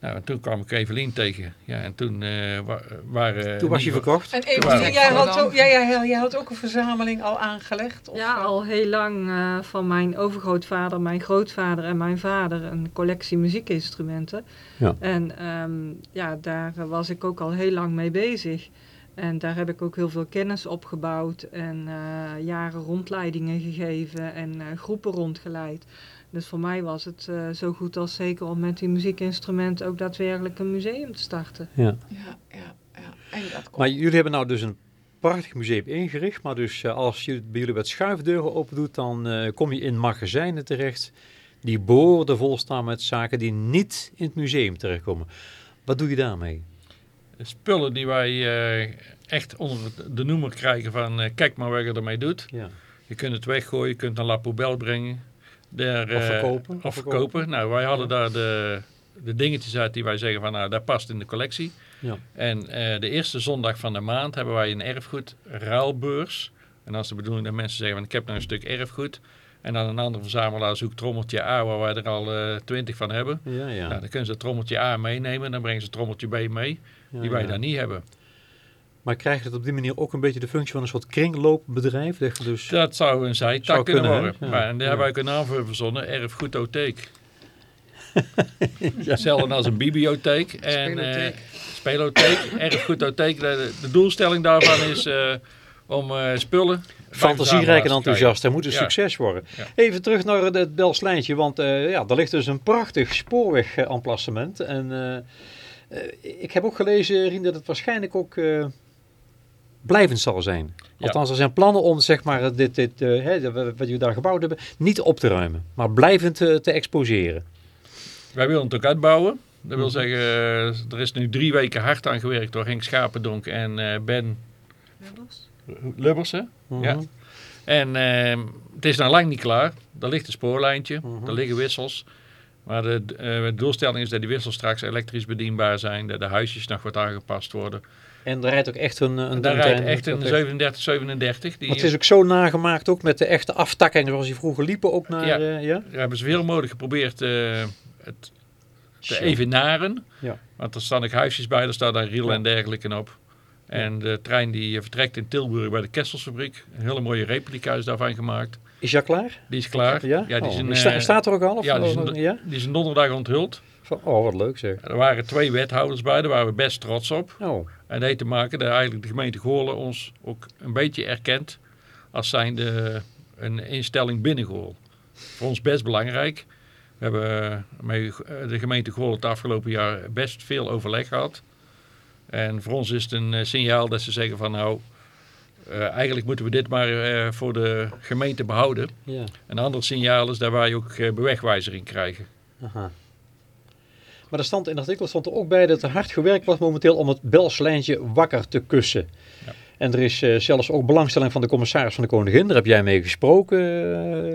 Nou, en toen kwam ik Evelien tegen. Ja, en toen eh, wa- waren... Toen was je verkocht? En? Evelien, jij had, ook, jij, had ook een verzameling al aangelegd? Of, Ja, al heel lang eh, van mijn overgrootvader, mijn grootvader en mijn vader een collectie muziekinstrumenten. Ja. En ehm, ja, daar was ik ook al heel lang mee bezig. En daar heb ik ook heel veel kennis opgebouwd en eh, jaren rondleidingen gegeven en eh, groepen rondgeleid. Dus voor mij was het eh, zo goed als zeker om met die muziekinstrumenten ook daadwerkelijk een museum te starten. Ja. Ja, ja, ja. En dat komt. Maar jullie hebben nou dus een prachtig museum ingericht. Maar dus eh, als je bij jullie wat schuifdeuren open doet, dan eh, kom je in magazijnen terecht. Die boordevol staan met zaken die niet in het museum terechtkomen. Wat doe je daarmee? Spullen die wij eh, echt onder de noemer krijgen van eh, kijk maar wat je ermee doet. Ja. Je kunt het weggooien, je kunt een La Poubelle brengen. Daar, Of eh, verkopen. Of verkopen. Nou, wij hadden daar de, de dingetjes uit die wij zeggen van nou, dat past in de collectie. Ja. En de eerste zondag van de maand hebben wij een erfgoed ruilbeurs. En dat is de bedoeling dat mensen zeggen van ik heb nou een stuk erfgoed. En dan een andere verzamelaar zoekt trommeltje A waar wij er al twintig van hebben. Ja, ja. Nou, dan kunnen ze het trommeltje A meenemen. Dan brengen ze trommeltje B mee, Ja, die wij ja. daar niet hebben. Maar krijgt het op die manier ook een beetje de functie van een soort kringloopbedrijf? Dus... Dat zou een zijtak Zou kunnen kunnen, worden. Maar, en daar Ja. hebben wij ook een naam voor verzonnen. Erfgoedotheek. Hetzelfde als een bibliotheek. En, Spelotheek. eh, spelotheek. Erfgoedotheek. De, de doelstelling daarvan is eh, om eh, spullen... Fantasierijk en enthousiast. Dat moet een Ja. succes worden. Ja. Even terug naar het- Belslijntje. Want eh, ja, er ligt dus een prachtig spoorwegemplacement. En ik heb ook gelezen, Rien, dat het waarschijnlijk ook eh, blijvend zal zijn. Ja. Althans, er zijn plannen om zeg maar, dit, dit, eh, hè, wat jullie daar gebouwd hebben, niet op te ruimen. Maar blijvend eh, te exposeren. Wij willen het ook uitbouwen. Dat wil zeggen, eh, er is nu drie weken hard aan gewerkt door Henk Schapendonk en eh, Ben Lubbers. hè? Ja. Mhm. En eh, het is nog lang niet klaar. Er ligt een spoorlijntje, Mhm. er liggen wissels. Maar de, eh, de doelstelling is dat die wissels straks elektrisch bedienbaar zijn. Dat de huisjes nog wat aangepast worden. En er rijdt ook echt een, een En daar rijdt echt een dat 37, 37. Die, Want het is ook zo nagemaakt, ook met de echte aftakkingen zoals die vroeger liepen ook naar... Ja. eh, ja? Daar hebben ze veel mogelijk geprobeerd eh, het te evenaren. Ja. Want er staan ook huisjes bij, er staat daar riel Ja. en dergelijke op. En de trein die vertrekt in Tilburg bij de Kesselsfabriek. Een hele mooie replica is daarvan gemaakt. Is ja klaar? Die is klaar. Ja? die, is Oh, een, sta- eh, staat er ook al? Of ja, die is, een, ja? die is een donderdag onthuld. Oh, wat leuk zeg. Er waren twee wethouders bij, daar waren we best trots op. Oh, En dat heeft te maken dat eigenlijk de gemeente Goorlen ons ook een beetje erkent als zijnde een instelling binnen Goorl. Voor ons best belangrijk. We hebben met de gemeente Goorlen het afgelopen jaar best veel overleg gehad. En voor ons is het een eh, signaal dat ze zeggen van nou, eh, eigenlijk moeten we dit maar eh, voor de gemeente behouden. ja. Een ander signaal is dat wij ook eh, bewegwijzering krijgen. Aha. Maar er stond in het artikel stond er ook bij dat er hard gewerkt wordt momenteel om het Belslijntje wakker te kussen. Ja. En er is zelfs ook belangstelling van de commissaris van de Koningin. Daar heb jij mee gesproken,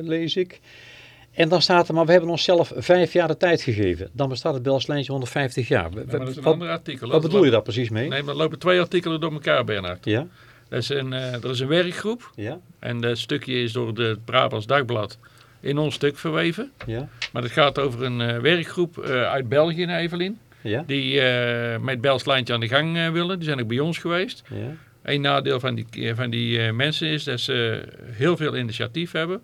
lees ik. En dan staat er, maar we hebben onszelf vijf jaar de tijd gegeven. Dan bestaat het Belslijntje 150 jaar. Maar dat is een wat, ander artikel. wat bedoel je daar precies mee? Nee, maar er lopen twee artikelen door elkaar, Bernhard. Ja, Dat is een, eh, er is een werkgroep ja, en dat stukje is door het Brabants Dagblad in ons stuk verweven. ja, Maar het gaat over een eh, werkgroep eh, uit België, Evelien, ja, die met Belslijntje aan de gang willen. Die zijn ook bij ons geweest. ja. Eén nadeel van die, van die mensen is dat ze heel veel initiatief hebben.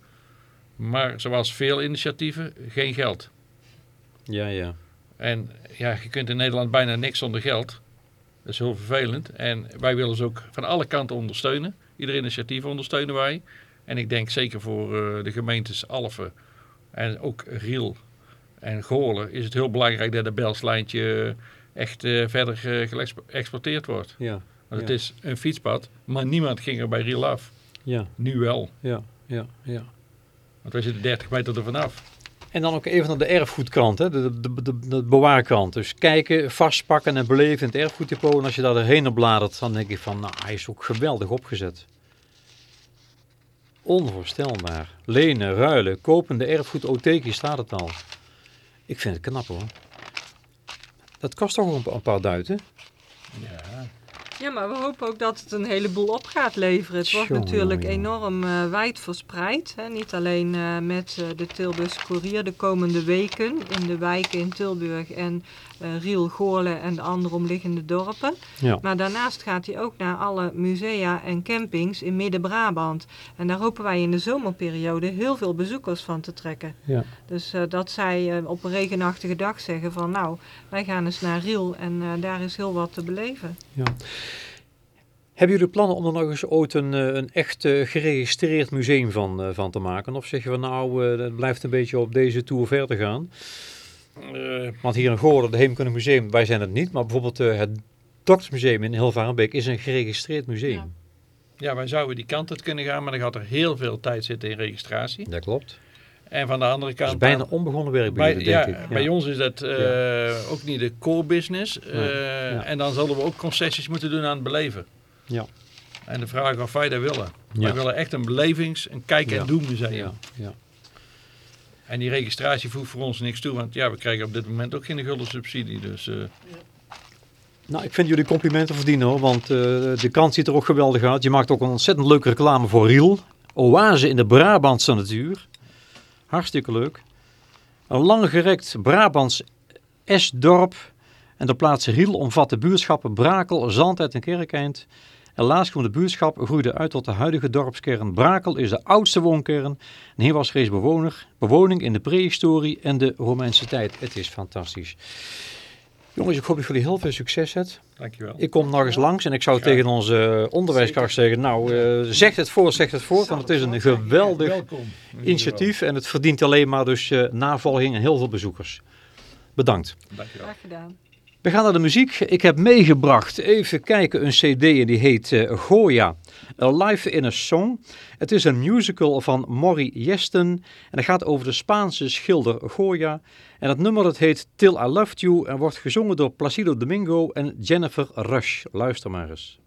Maar zoals veel initiatieven, geen geld. Ja, ja. En ja, je kunt in Nederland bijna niks zonder geld. Dat is heel vervelend. En wij willen ze ook van alle kanten ondersteunen. Ieder initiatief ondersteunen wij. En ik denk zeker voor eh, de gemeentes Alphen en ook Riel en Goorlen is het heel belangrijk dat het Belslijntje echt eh, verder eh, geëxporteerd wordt. ja. Want Ja. het is een fietspad, maar niemand ging er bij Riel af. Ja, Nu wel, ja, ja, ja. want wij zitten 30 meter er vanaf. En dan ook even naar de erfgoedkant, hè? De, de, de, bewaarkant. Dus kijken, vastpakken en beleven in het erfgoeddepot. En als je daar op bladert, dan denk ik van, nou, hij is ook geweldig opgezet. Onvoorstelbaar. Lenen, ruilen, kopende erfgoed, OTK staat het al. Ik vind het knap hoor. Dat kost toch een paar duiten? Ja, Ja, maar we hopen ook dat het een heleboel op gaat leveren. Het wordt natuurlijk enorm eh, wijd verspreid. Hè? Niet alleen eh, met eh, de Tilburgse Courier de komende weken in de wijken in Tilburg en Riel, Goorlen en de andere omliggende dorpen. Ja. Maar daarnaast gaat hij ook naar alle musea en campings in Midden-Brabant. En daar hopen wij in de zomerperiode heel veel bezoekers van te trekken. Ja. Dus dat zij op een regenachtige dag zeggen van nou, wij gaan eens naar Riel en daar is heel wat te beleven. Ja. Hebben jullie plannen om er nog eens ooit een, eh, een echt eh, geregistreerd museum van, eh, van te maken? Of zeggen we nou, eh dat blijft een beetje op deze tour verder gaan? Eh, Want hier in Goorlen, het Heemkundig Museum, wij zijn het niet. Maar bijvoorbeeld het Doktersmuseum in Hilvarenbeek is een geregistreerd museum. Ja. ja, wij zouden die kant uit kunnen gaan, maar dan gaat er heel veel tijd zitten in registratie. Dat klopt. En van de andere Dat kant... is bijna onbegonnen werk bij, bij, jullie, ja, denk ik. bij ons is dat eh, ook niet de core business. Eh, Nee, ja. En dan zullen we ook concessies moeten doen aan het beleven. Ja. En de vraag of wij dat willen. Ja. Wij willen echt een belevings- een kijk- en doen museum. Ja, ja. En die registratie voegt voor ons niks toe, want ja, we krijgen op dit moment ook geen gulden subsidie. Dus eh, Nou, ik vind jullie complimenten verdienen hoor, want eh, de krant ziet er ook geweldig uit. Je maakt ook een ontzettend leuke reclame voor Riel. Oase in de Brabantse natuur. Hartstikke leuk. Een langgerekt Brabants esdorp. En de plaats Riel omvat de buurtschappen Brakel, Zandheid en Kerkeind. En laatst kwam de buurtschap groeide uit tot de huidige dorpskern. Brakel is de oudste woonkern. En hier was reeds bewoner, bewoning in de prehistorie en de Romeinse tijd. Het is fantastisch. Jongens, ik hoop dat jullie heel veel succes hebben. dankjewel. Ik kom nog eens langs en ik zou Ja. tegen onze onderwijskracht zeggen, nou, eh zeg het voor, zeg het voor, want het is een geweldig Welkom. initiatief en het verdient alleen maar dus eh, navolging en heel veel bezoekers. Bedankt. Dankjewel. Graag gedaan. We gaan naar de muziek. Ik heb meegebracht, even kijken, een cd en die heet eh, Goya, A Life in a Song. Het is een musical van Morrie Jesten en het gaat over de Spaanse schilder Goya. En het nummer dat heet Till I Loved You en wordt gezongen door Placido Domingo en Jennifer Rush. Luister maar eens.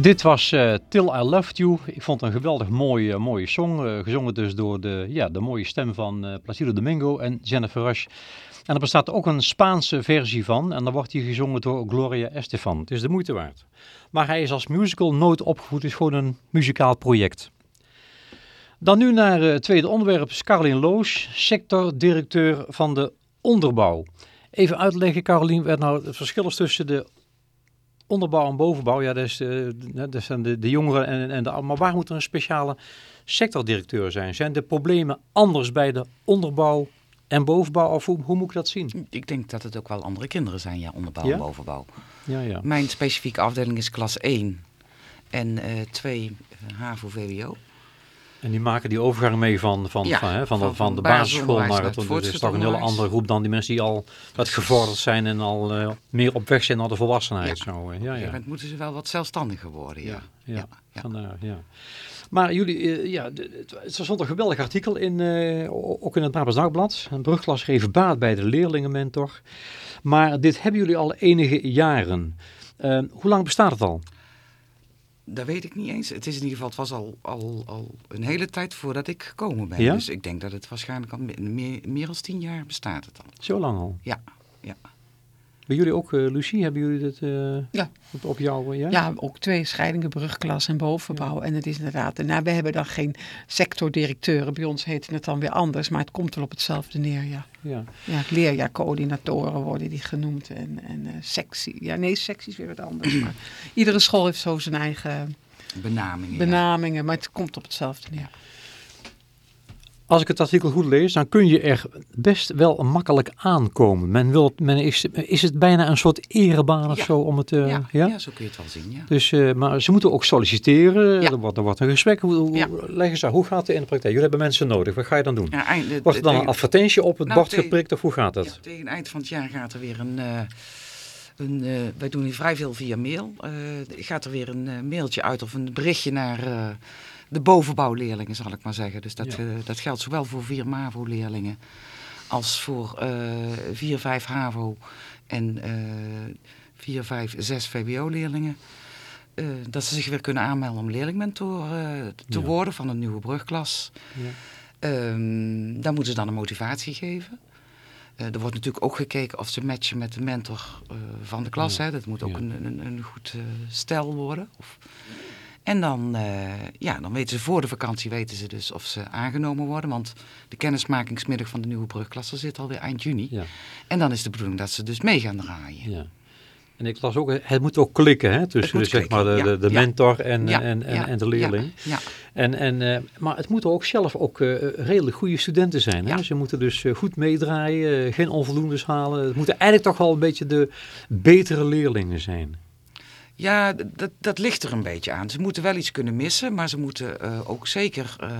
Dit was eh, Till I Loved You. Ik vond het een geweldig mooie, mooie song. eh, gezongen dus door de, ja, de mooie stem van eh, Placido Domingo en Jennifer Rush. En er bestaat ook een Spaanse versie van. En dan wordt die gezongen door Gloria Estefan. Het is de moeite waard. Maar hij is als musical nooit opgevoed. Het is gewoon een muzikaal project. Dan nu naar eh, het tweede onderwerp. Caroline Loos, sectordirecteur van de onderbouw. Even uitleggen, Caroline, wat nou het verschil is tussen de onderbouw en bovenbouw. Ja, dat, is, eh, dat zijn de, de jongeren en, en de... Maar waar moet er een speciale sectordirecteur zijn? Zijn de problemen anders bij de onderbouw en bovenbouw? Of hoe, hoe moet ik dat zien? Ik denk dat het ook wel andere kinderen zijn, ja, onderbouw Ja? en bovenbouw. Ja, ja. Mijn specifieke afdeling is klas 1 en eh 2 HAVO-VWO. En die maken die overgang mee van, van, Ja, van, hè, van, de, van- de basisschool naar het... het is toch een hele andere groep dan die mensen die al wat gevorderd zijn en al eh, meer op weg zijn naar de volwassenheid. Ja. Zo, ja, ja. moment moeten ze wel wat zelfstandiger worden, ja. Ja, ja, ja. vandaar, ja. Maar jullie, eh, ja, het- stond een geweldig artikel in, eh, ook in het Brabants Dagblad. Een brugklas geeft baat bij de leerlingenmentor. Maar dit hebben jullie al enige jaren. Hoe lang bestaat het al? Dat weet ik niet eens. Het is in ieder geval, het was al, al, al een hele tijd voordat ik gekomen ben. Ja? Dus ik denk dat het waarschijnlijk al me- meer, meer dan tien jaar bestaat het al. Zo lang al. Ja, ja. Bij jullie ook, eh, Lucie, hebben jullie dit eh, Ja. op, op jou? eh, ja? Ja, ook twee scheidingen, brugklas en bovenbouw. En het is inderdaad, nou, we hebben dan geen sectordirecteuren. Bij ons heet het dan weer anders, maar het komt wel op hetzelfde neer, ja. ja. Ja, leerjaarcoördinatoren worden die genoemd en, en eh, sectie. Ja, nee, secties weer wat anders. Maar iedere school heeft zo zijn eigen Benamingen. ja. benamingen, maar het komt op hetzelfde neer. Als ik het artikel goed lees, dan kun je er best wel makkelijk aankomen. Men wil, men is, is het bijna een soort erebaan of Ja. zo om het... eh, ja, ja? ja, zo kun je het wel zien, ja. Dus, eh, maar ze moeten ook solliciteren. Ja. Er, wordt, er wordt een gesprek. Hoe, hoe, Ja. Leg eens uit, hoe gaat het in de praktijk? Jullie hebben mensen nodig. Wat ga je dan doen? ja eind- Wordt er dan een advertentie op het Nou, bord geprikt of hoe gaat dat? Ja, tegen het eind van het jaar gaat er weer een. eh, een eh, wij doen hier vrij veel via mail. Eh, gaat er weer een mailtje uit of een berichtje naar eh, de bovenbouwleerlingen, zal ik maar zeggen. Dus dat, Ja. eh, dat geldt zowel voor 4 MAVO-leerlingen als voor eh 4, 5 HAVO en eh 4, 5, 6 VWO-leerlingen. Dat ze zich weer kunnen aanmelden om leerlingmentor te Ja. worden van een nieuwe brugklas. Ja. Ehm, dan moeten ze dan een motivatie geven. Er wordt natuurlijk ook gekeken of ze matchen met de mentor van de klas. Hè. Dat moet ook een, een, een goed stel worden. Of... En dan, eh, ja, dan weten ze voor de vakantie weten ze dus of ze aangenomen worden. Want de kennismakingsmiddag van de nieuwe brugklasse zit alweer eind juni. Ja, En dan is de bedoeling dat ze dus mee gaan draaien. ja. En ik las ook, het moet ook klikken hè, tussen de, zeg maar de, ja, de, mentor en, Ja, en, en, de leerling. Ja, En, en, eh, maar het moeten ook zelf ook eh, redelijk goede studenten zijn. Hè? Ja. Ze moeten dus eh, goed meedraaien, eh, geen onvoldoendes halen. Het moeten eigenlijk toch wel een beetje de betere leerlingen zijn. Ja, dat, dat ligt er een beetje aan. Ze moeten wel iets kunnen missen, maar ze moeten eh, ook zeker eh,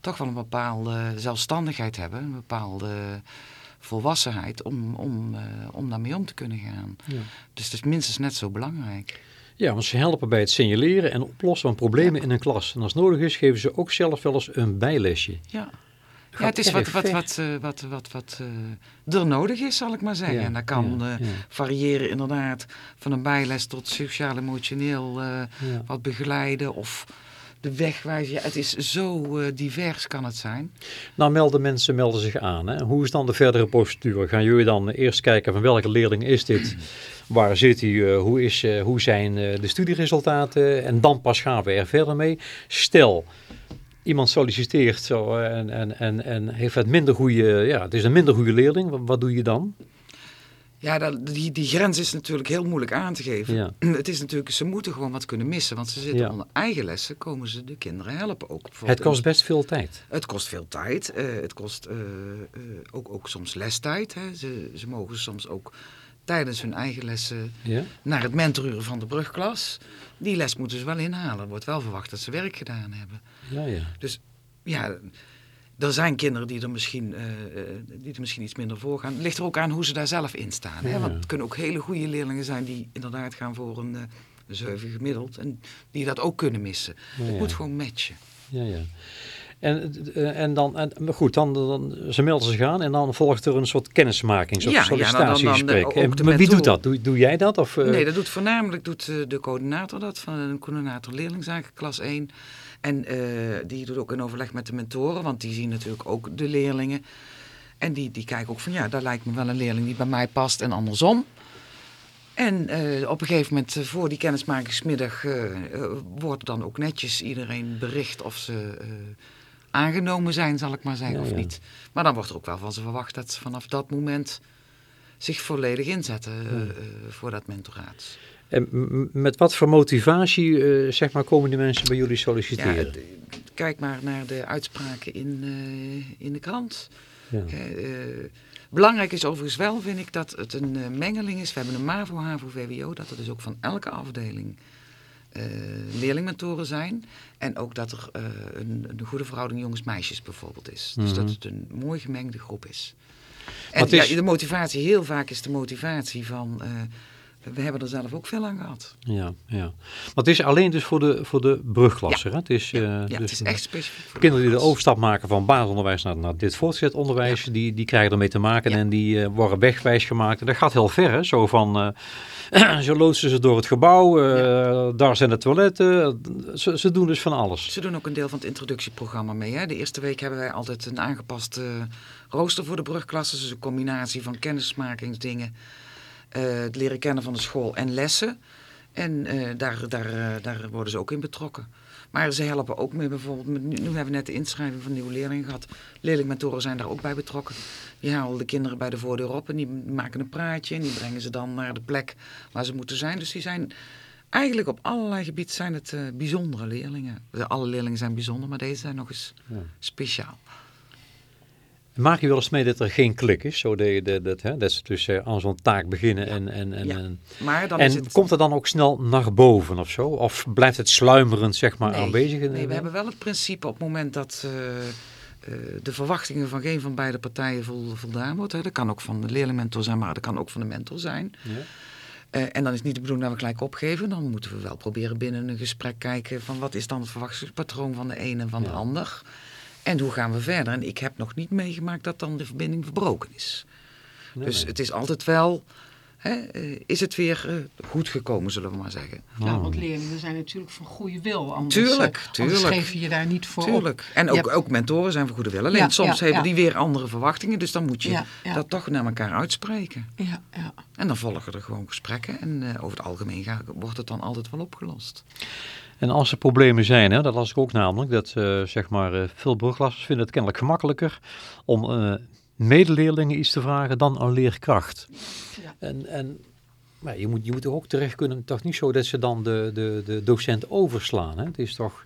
toch wel een bepaalde zelfstandigheid hebben. Een bepaalde volwassenheid om, om, eh, om daarmee om te kunnen gaan. Ja. Dus het is minstens net zo belangrijk. Ja, want ze helpen bij het signaleren en oplossen van problemen in een klas. En als nodig is, geven ze ook zelf wel eens een bijlesje. Ja, Ja, het is wat, wat, wat, eh, wat, wat, wat eh, er nodig is, zal ik maar zeggen. Ja, en dat kan ja, eh, variëren inderdaad van een bijles tot sociaal-emotioneel wat begeleiden of de weg wijzen. Ja, het is zo divers kan het zijn. Nou melden mensen melden zich aan. Hè? Hoe is dan de verdere procedure? Gaan jullie dan eerst kijken van welke leerling is dit? Waar zit hij? hoe, is, hoe zijn de studieresultaten? En dan pas gaan we er verder mee. Stel, iemand solliciteert zo, eh, en, en, en, en heeft het minder goede, ja, het is een minder goede leerling. Wat, wat doe je dan? Ja, dat, die, die grens is natuurlijk heel moeilijk aan te geven. Ja. Het is natuurlijk, ze moeten gewoon wat kunnen missen. Want ze zitten Ja. onder eigen lessen, komen ze de kinderen helpen ook. Het kost best veel tijd. Het kost veel tijd. eh, het kost eh, ook, ook soms lestijd. Hè. Ze, ze mogen soms ook tijdens hun eigen lessen Ja? naar het mentoruren van de brugklas. Die les moeten ze wel inhalen. Er wordt wel verwacht dat ze werk gedaan hebben. Ja, ja. Dus ja, er zijn kinderen die er misschien, eh, eh, die er misschien iets minder voor gaan. Het ligt er ook aan hoe ze daar zelf in staan. Hè? Want het kunnen ook hele goede leerlingen zijn die inderdaad gaan voor een, een 7 gemiddeld. En die dat ook kunnen missen. Het moet gewoon matchen. Ja, ja. En, en dan, en, maar goed, dan, dan, ze melden zich aan en dan volgt er een soort kennismakings- of Ja, dan, sollicitatiegesprek. maar wie doet dat? Doe, doe jij dat? Of, Nee, dat doet voornamelijk doet, de coördinator dat, van een coördinator leerlingzaken, klas 1. En eh, die doet ook een overleg met de mentoren, want die zien natuurlijk ook de leerlingen. En die, die kijken ook van, ja, daar lijkt me wel een leerling die bij mij past en andersom. En eh, op een gegeven moment, eh, voor die kennismakingsmiddag, wordt dan ook netjes iedereen bericht of ze aangenomen zijn, zal ik maar zeggen, Ja, of ja. niet. Maar dan wordt er ook wel van ze verwacht dat ze vanaf dat moment zich volledig inzetten voor dat mentoraat. En met wat voor motivatie eh, zeg maar, komen die mensen bij jullie solliciteren? kijk maar naar de uitspraken in, eh, in de krant. Ja. Eh, belangrijk is overigens wel, vind ik, dat het een mengeling is. We hebben een MAVO, HAVO, VWO, dat er dus ook van elke afdeling leerlingmentoren zijn. En ook dat er een, een goede verhouding jongens-meisjes bijvoorbeeld is. Dus Mhm. dat het een mooi gemengde groep is. En is- ja, de motivatie, heel vaak is de motivatie van... we hebben er zelf ook veel aan gehad. Ja, ja. Maar het is alleen dus voor de, voor de brugklasser. hè? Het is, eh, Ja, dus het is echt specifiek voor kinderen die de overstap maken van basisonderwijs naar, naar dit voortgezet onderwijs, die, die krijgen ermee te maken Ja. en die eh, worden wegwijs gemaakt. En dat gaat heel ver, hè? zo van, eh, zo loodsen ze door het gebouw, daar zijn de toiletten, ze, ze doen dus van alles. Ze doen ook een deel van het introductieprogramma mee. Hè. De eerste week hebben wij altijd een aangepast eh, rooster voor de brugklassen. Dus een combinatie van kennismakingsdingen, het leren kennen van de school en lessen. En eh, daar, daar, eh, daar worden ze ook in betrokken. Maar ze helpen ook mee bijvoorbeeld, nu, hebben we net de inschrijving van nieuwe leerlingen gehad. Leerlingmentoren zijn daar ook bij betrokken. Die halen de kinderen bij de voordeur op en die maken een praatje. En die brengen ze dan naar de plek waar ze moeten zijn. Dus die zijn eigenlijk op allerlei gebieden zijn het eh, bijzondere leerlingen. Alle leerlingen zijn bijzonder, maar deze zijn nog eens Ja. speciaal. Maak je wel eens mee dat er geen klik is, zo dat, je, dat, dat, hè, dat ze dus eh, aan zo'n taak beginnen en, en, en, Ja. en, Maar dan is het... komt er dan ook snel naar boven of zo? Of blijft het sluimerend zeg maar nee, aanwezig? in- Nee, we hebben wel het principe op het moment dat eh, eh, de verwachtingen van geen van beide partijen vol, voldaan wordt. Hè. Dat kan ook van de leerlingmentor zijn, maar dat kan ook van de mentor zijn. Ja. En dan is niet de bedoeling dat we gelijk opgeven. Dan moeten we wel proberen binnen een gesprek kijken van wat is dan het verwachtingspatroon van de een en van de ander. En hoe gaan we verder? En ik heb nog niet meegemaakt dat dan de verbinding verbroken is. Nee, dus nee. het is altijd wel, hè, eh, is het weer eh, goed gekomen zullen we maar zeggen. Ja, Oh. want leerlingen zijn natuurlijk van goede wil. Anders, Tuurlijk, eh, tuurlijk. Anders geef je je daar niet voor op. Tuurlijk. En ook, hebt- ook mentoren zijn van goede wil. Alleen Ja, soms ja, hebben ja. die weer andere verwachtingen. Dus dan moet je Ja, ja. dat toch naar elkaar uitspreken. Ja, ja. En dan volgen er gewoon gesprekken. En eh, over het algemeen ga- wordt het dan altijd wel opgelost. En als er problemen zijn, hè, dat las ik ook namelijk, dat eh, zeg maar, eh, veel brugklassers vinden het kennelijk gemakkelijker om eh, medeleerlingen iets te vragen dan een leerkracht. Ja. En, en maar je, moet, je moet toch ook terecht kunnen, toch niet zo dat ze dan de, de, de docent overslaan. Hè? Het is toch,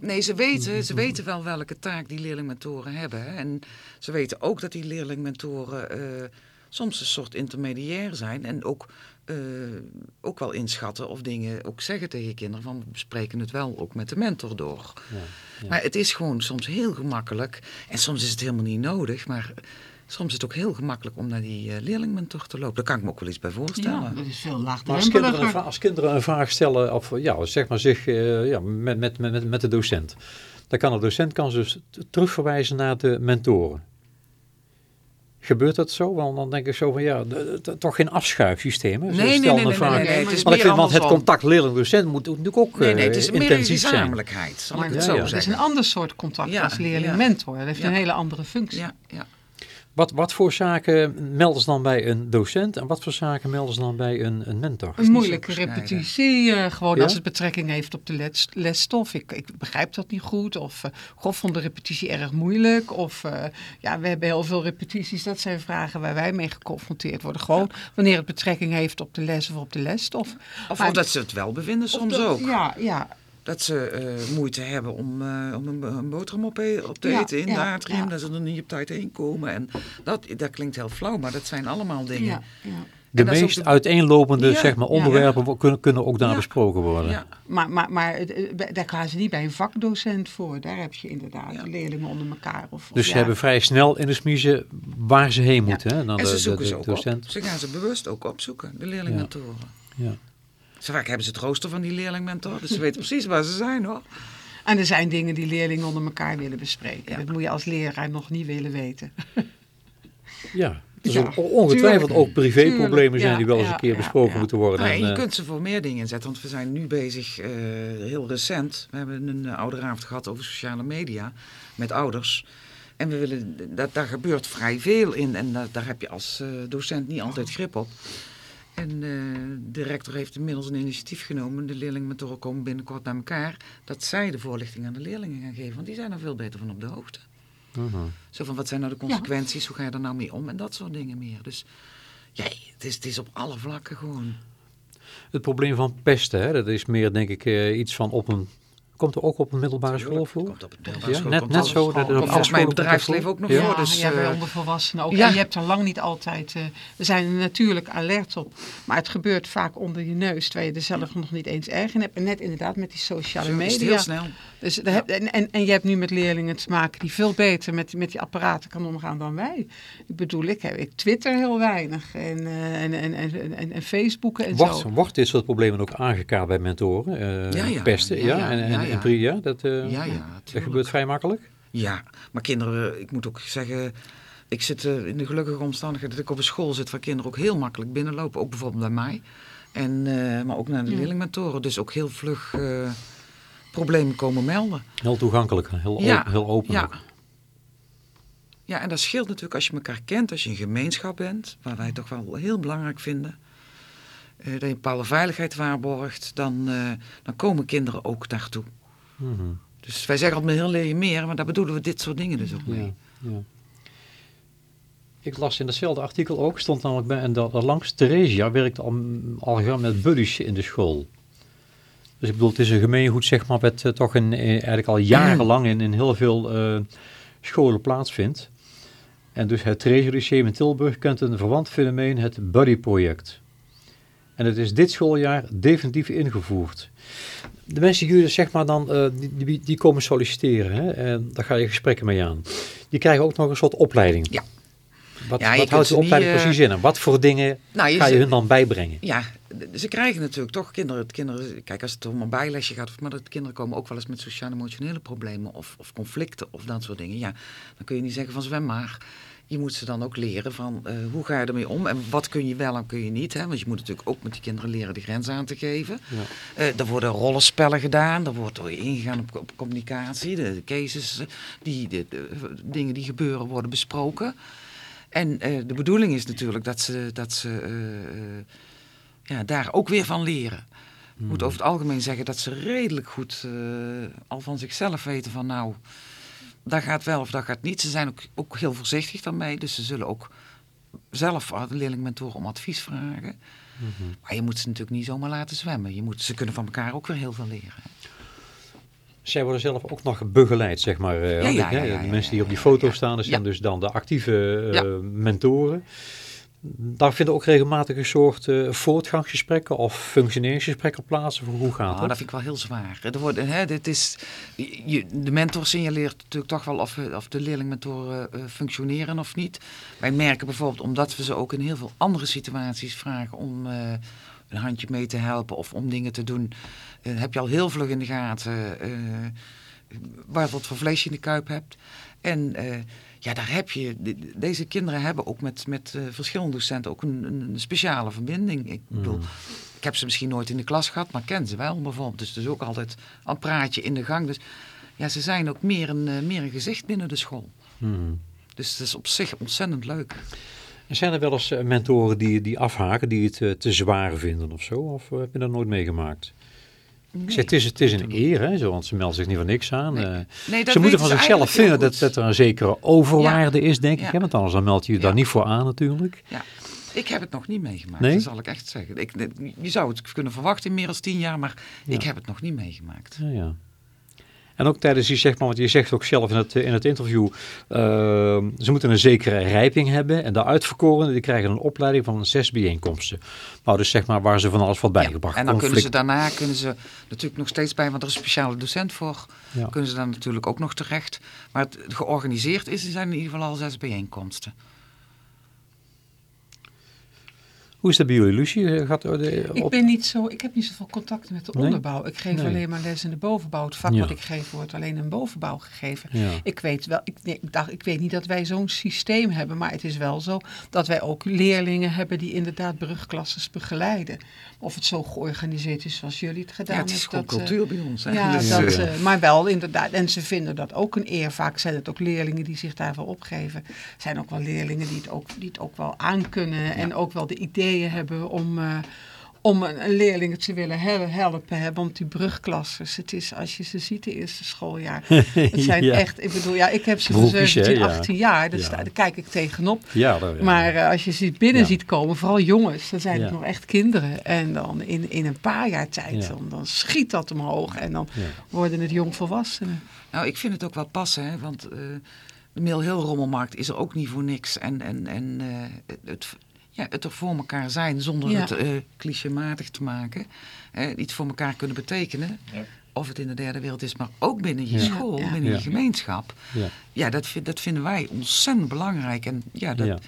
Nee, ze weten, ze weten wel welke taak die leerlingmentoren hebben. Hè. En ze weten ook dat die leerlingmentoren eh, soms een soort intermediair zijn. En ook, eh, ook wel inschatten of dingen ook zeggen tegen kinderen. Van we bespreken het wel ook met de mentor door. ja, ja. Maar het is gewoon soms heel gemakkelijk. En soms is het helemaal niet nodig. Maar soms is het ook heel gemakkelijk om naar die eh, leerlingmentor te lopen. Daar kan ik me ook wel iets bij voorstellen. ja, dat is veel Maar als kinderen, een laagdrempeliger. vraag, als kinderen een vraag stellen, of ja, zeg maar zich, eh, ja, met, met, met, met de docent, dan kan de docent kan ze dus terugverwijzen naar de mentoren. Gebeurt dat zo? Want dan denk ik zo van ja, toch geen? Zo Nee, nee, nee, nee, vraag. nee, nee, het is Want ik meer vind, want het contact leerling-docent moet natuurlijk ook Nee, nee, het eh, is meer een gezamenlijkheid, zal ik het zo ja. Dat is zeggen. een ander soort contact Ja, als leerling-mentor. Dat heeft Ja. een hele andere functie. Ja, ja. Wat, wat voor zaken melden ze dan bij een docent en wat voor zaken melden ze dan bij een, een mentor? Een moeilijke repetitie, eh, gewoon Ja? als het betrekking heeft op de les, lesstof. Ik, ik begrijp dat niet goed. Of uh, God vond de repetitie erg moeilijk. Of eh, ja, we hebben heel veel repetities. Dat zijn vragen waar wij mee geconfronteerd worden. Gewoon wanneer het betrekking heeft op de les of op de lesstof. Of Maar- dat ze het wel bevinden soms dat- ook. Ja, ja. Dat ze eh, moeite hebben om, eh, om een, een boterham op, e- op te Ja, eten in ja, de atrium. ja. Dat ze er niet op tijd heen komen. En dat, dat klinkt heel flauw, maar dat zijn allemaal dingen. ja, ja. De meest de- uiteenlopende Ja, zeg maar, ja. onderwerpen kunnen, kunnen ook daar Ja. besproken worden. Ja, Maar, maar, maar eh, daar gaan ze niet bij een vakdocent voor. Daar heb je inderdaad Ja. leerlingen onder elkaar. Of, of Dus ze ja. hebben vrij snel in de smiezen waar ze heen moeten. Hè? Dan en de, ze de- zoeken de ze ook docent. op. Ze gaan ze bewust ook opzoeken, de leerlingmentoren. Ja. Zo vaak hebben ze het rooster van die leerlingmentor. Dus ze weten precies waar ze zijn hoor. En er zijn dingen die leerlingen onder elkaar willen bespreken. Ja. Dat moet je als leraar nog niet willen weten. ja. Er Ja, ongetwijfeld tuurlijk. ook privéproblemen zijn ja, die wel eens ja, een keer besproken ja. moeten worden. Nou, En, en je eh, kunt ze voor meer dingen inzetten, want we zijn nu bezig, eh, heel recent. We hebben een uh, ouderavond gehad over sociale media met ouders. En we willen, dat, daar gebeurt vrij veel in en dat, daar heb je als eh, docent niet altijd grip op. En eh, de rector heeft inmiddels een initiatief genomen. De leerlingmentoren komen binnenkort bij elkaar. Dat zij de voorlichting aan de leerlingen gaan geven. Want die zijn er veel beter van op de hoogte. mhm. Zo van, wat zijn nou de consequenties? Hoe ga je er nou mee om? En dat soort dingen meer. Dus ja, het is, het is op alle vlakken gewoon. Het probleem van pesten, hè, dat is meer denk ik eh, iets van op een... Komt er ook op een middelbare school Tuurlijk, voor? Komt op het middelbare Ja, school, net, komt net zo. Dat, alle volgens mij bedrijfsleven ook nog voor. voor. Ja, dus, ja, bij eh, ondervolwassenen ook. ja. En je hebt er lang niet altijd... eh, we zijn er natuurlijk alert op. Maar het gebeurt vaak onder je neus. Terwijl je er zelf nog niet eens erg in hebt. En net inderdaad met die sociale zo media. heel snel. Dus daar heb- en, en, en je hebt nu met leerlingen te maken die veel beter met, met die apparaten kan omgaan dan wij. Ik bedoel, ik, heb, ik twitter heel weinig. En, eh, en, en, en, en, en Facebooken en Wordt, zo. wordt dit soort problemen ook aangekaart bij mentoren? eh, Ja, ja. Pesten, ja. Ja, ja, En, en, ja, en ja. pri- ja, dat, eh, Ja, ja, dat gebeurt vrij makkelijk. Ja, maar kinderen, ik moet ook zeggen, ik zit eh, in de gelukkige omstandigheid dat ik op een school zit waar kinderen ook heel makkelijk binnenlopen. Ook bijvoorbeeld bij mij. En, eh, maar ook naar de Ja. leerlingmentoren. Dus ook heel vlug eh, problemen komen melden. Heel toegankelijk, heel, Ja, heel open. Ja. ook. ja, en dat scheelt natuurlijk als je elkaar kent, als je een gemeenschap bent, waar wij toch wel heel belangrijk vinden. Eh, dat je een bepaalde veiligheid waarborgt, dan, eh, dan komen kinderen ook daartoe. Mhm. Dus wij zeggen altijd, heel leer je meer, maar daar bedoelen we dit soort dingen dus ook mee. Ja, ja. Ik las in datzelfde artikel ook, stond namelijk bij, en dat langs Theresia werkte al, al gaan met buddies in de school. Dus ik bedoel, het is een gemeengoed, zeg maar, wat eh, toch in, eh, eigenlijk al jarenlang in, in heel veel scholen plaatsvindt. En dus het Theresia Lyceum in Tilburg kent een verwant fenomeen, het buddy-project. En het is dit schooljaar definitief ingevoerd. De mensen die jullie zeg maar dan, eh, die, die, die komen solliciteren, hè, en daar ga je gesprekken mee aan. Die krijgen ook nog een soort opleiding. Ja. Wat, Ja, wat houdt de opleiding niet, eh, precies in? En wat voor dingen Nou, je ga je hun dan bijbrengen? Ja, ze krijgen natuurlijk toch kinderen, kinderen. Kijk, als het om een bijlesje gaat, maar dat kinderen komen ook wel eens met sociaal-emotionele problemen of, of conflicten of dat soort dingen. Ja, dan kun je niet zeggen van zwem maar. Je moet ze dan ook leren van eh, hoe ga je ermee om en wat kun je wel en kun je niet. Hè? Want je moet natuurlijk ook met die kinderen leren de grens aan te geven. Eh, er worden rollenspellen gedaan, er wordt door ingegaan op, op communicatie. De, de cases, eh, die, de, de dingen die gebeuren worden besproken. En de bedoeling is natuurlijk dat ze, dat ze ja, daar ook weer van leren. Ik moet over het algemeen zeggen dat ze redelijk goed al van zichzelf weten van nou, dat gaat wel of dat gaat niet. Ze zijn ook, ook heel voorzichtig daarmee, dus ze zullen ook zelf de leerlingmentoren om advies vragen. Maar je moet ze natuurlijk niet zomaar laten zwemmen. Je moet, ze kunnen van elkaar ook weer heel veel leren. Zij worden zelf ook nog begeleid, zeg maar. eh, Ja, ja, ja, de mensen die op die foto staan, dat zijn dus dan de actieve Ja. mentoren. Daar vinden ook regelmatig een soort eh, voortgangsgesprekken of functioneringsgesprekken plaats. Hoe gaat Ah, dat? dat vind ik wel heel zwaar. Er worden, hè, dit is, je, de mentor signaleert natuurlijk toch wel of, of de leerlingmentoren eh, functioneren of niet. Wij merken bijvoorbeeld, omdat we ze ook in heel veel andere situaties vragen om eh, een handje mee te helpen of om dingen te doen, heb je al heel vlug in de gaten. waar wat voor vlees je in de kuip hebt. En ja, daar heb je, de- de- deze kinderen hebben ook met, met eh, verschillende docenten ook een, een speciale verbinding. Ik bedoel, ik heb ze misschien nooit in de klas gehad, maar ken ze wel bijvoorbeeld. Dus dus ook altijd een praatje in de gang. Dus ja, ze zijn ook meer een, eh, meer een gezicht binnen de school. Hmm. Dus het is op zich ontzettend leuk. En zijn er wel eens eh, mentoren die, die afhaken, die het te zwaar vinden of zo? Of heb je dat nooit meegemaakt? Ik zeg, het is, het is een eer, hè, zo, want ze melden zich niet van niks aan. Nee. eh. Nee, ze moeten van ze zichzelf vinden dat, dat er een zekere overwaarde is, denk ik. Hè? Want anders dan meld je je daar niet voor aan natuurlijk. Ja, ik heb het nog niet meegemaakt, dat zal ik echt zeggen. Ik, je zou het kunnen verwachten in meer dan tien jaar, maar ik heb het nog niet meegemaakt. Ja, ja. En ook tijdens die, zeg maar, want je zegt ook zelf in het, in het interview, eh, ze moeten een zekere rijping hebben. En de uitverkorenen die krijgen een opleiding van zes bijeenkomsten. Nou, dus zeg maar waar ze van alles wat bijgebracht. En dan kunnen ze daarna kunnen ze natuurlijk nog steeds bij, want er is een speciale docent voor, Ja. kunnen ze dan natuurlijk ook nog terecht. Maar het georganiseerd is, er zijn in ieder geval al zes bijeenkomsten. Hoe is dat bij jullie, Lucie? Eh, Gaat, er de, Ik, ben niet zo, ik heb niet zoveel contacten met de Nee? onderbouw. Ik geef Nee. alleen maar les in de bovenbouw. Het vak Ja. wat ik geef wordt alleen in bovenbouw gegeven. Ja. Ik weet wel, ik, nee, ik dacht, ik weet niet dat wij zo'n systeem hebben, maar het is wel zo dat wij ook leerlingen hebben die inderdaad brugklasses begeleiden. Of het zo georganiseerd is zoals jullie het gedaan Ja, het is hebben. gewoon eh, cultuur bij ons. Ja, Dus, dat, eh, eh, maar wel inderdaad. En ze vinden dat ook een eer. Vaak zijn het ook leerlingen die zich daarvoor opgeven. Er zijn ook wel leerlingen die het ook, die het ook wel aankunnen. En ook wel de ideeën hebben om, eh, om een, een leerling te willen he- helpen. Hè? Want die brugklassers, het is als je ze ziet de eerste schooljaar. Het zijn Ja. echt, ik bedoel, ja, ik heb ze van hè, 17, ja. 18 jaar. Dus Ja. daar, daar kijk ik tegenop. Ja, daar- ja. Maar eh, als je ze binnen Ja. ziet komen, vooral jongens, dan zijn het nog echt kinderen. En dan in, in een paar jaar tijd, Ja. dan, dan schiet dat omhoog. En dan Ja. worden het jongvolwassenen. Nou, ik vind het ook wel passen, hè, want eh, de Mill Hill rommelmarkt is er ook niet voor niks. En, en, en eh, het, ja, het er voor elkaar zijn zonder Ja. het eh clichématig te maken. Iets voor elkaar kunnen betekenen. Ja. Of het in de derde wereld is, maar ook binnen je Ja. school, Ja. binnen Ja. je gemeenschap. Ja. Ja, dat, vind- dat vinden wij ontzettend belangrijk. En ja, dat, Ja.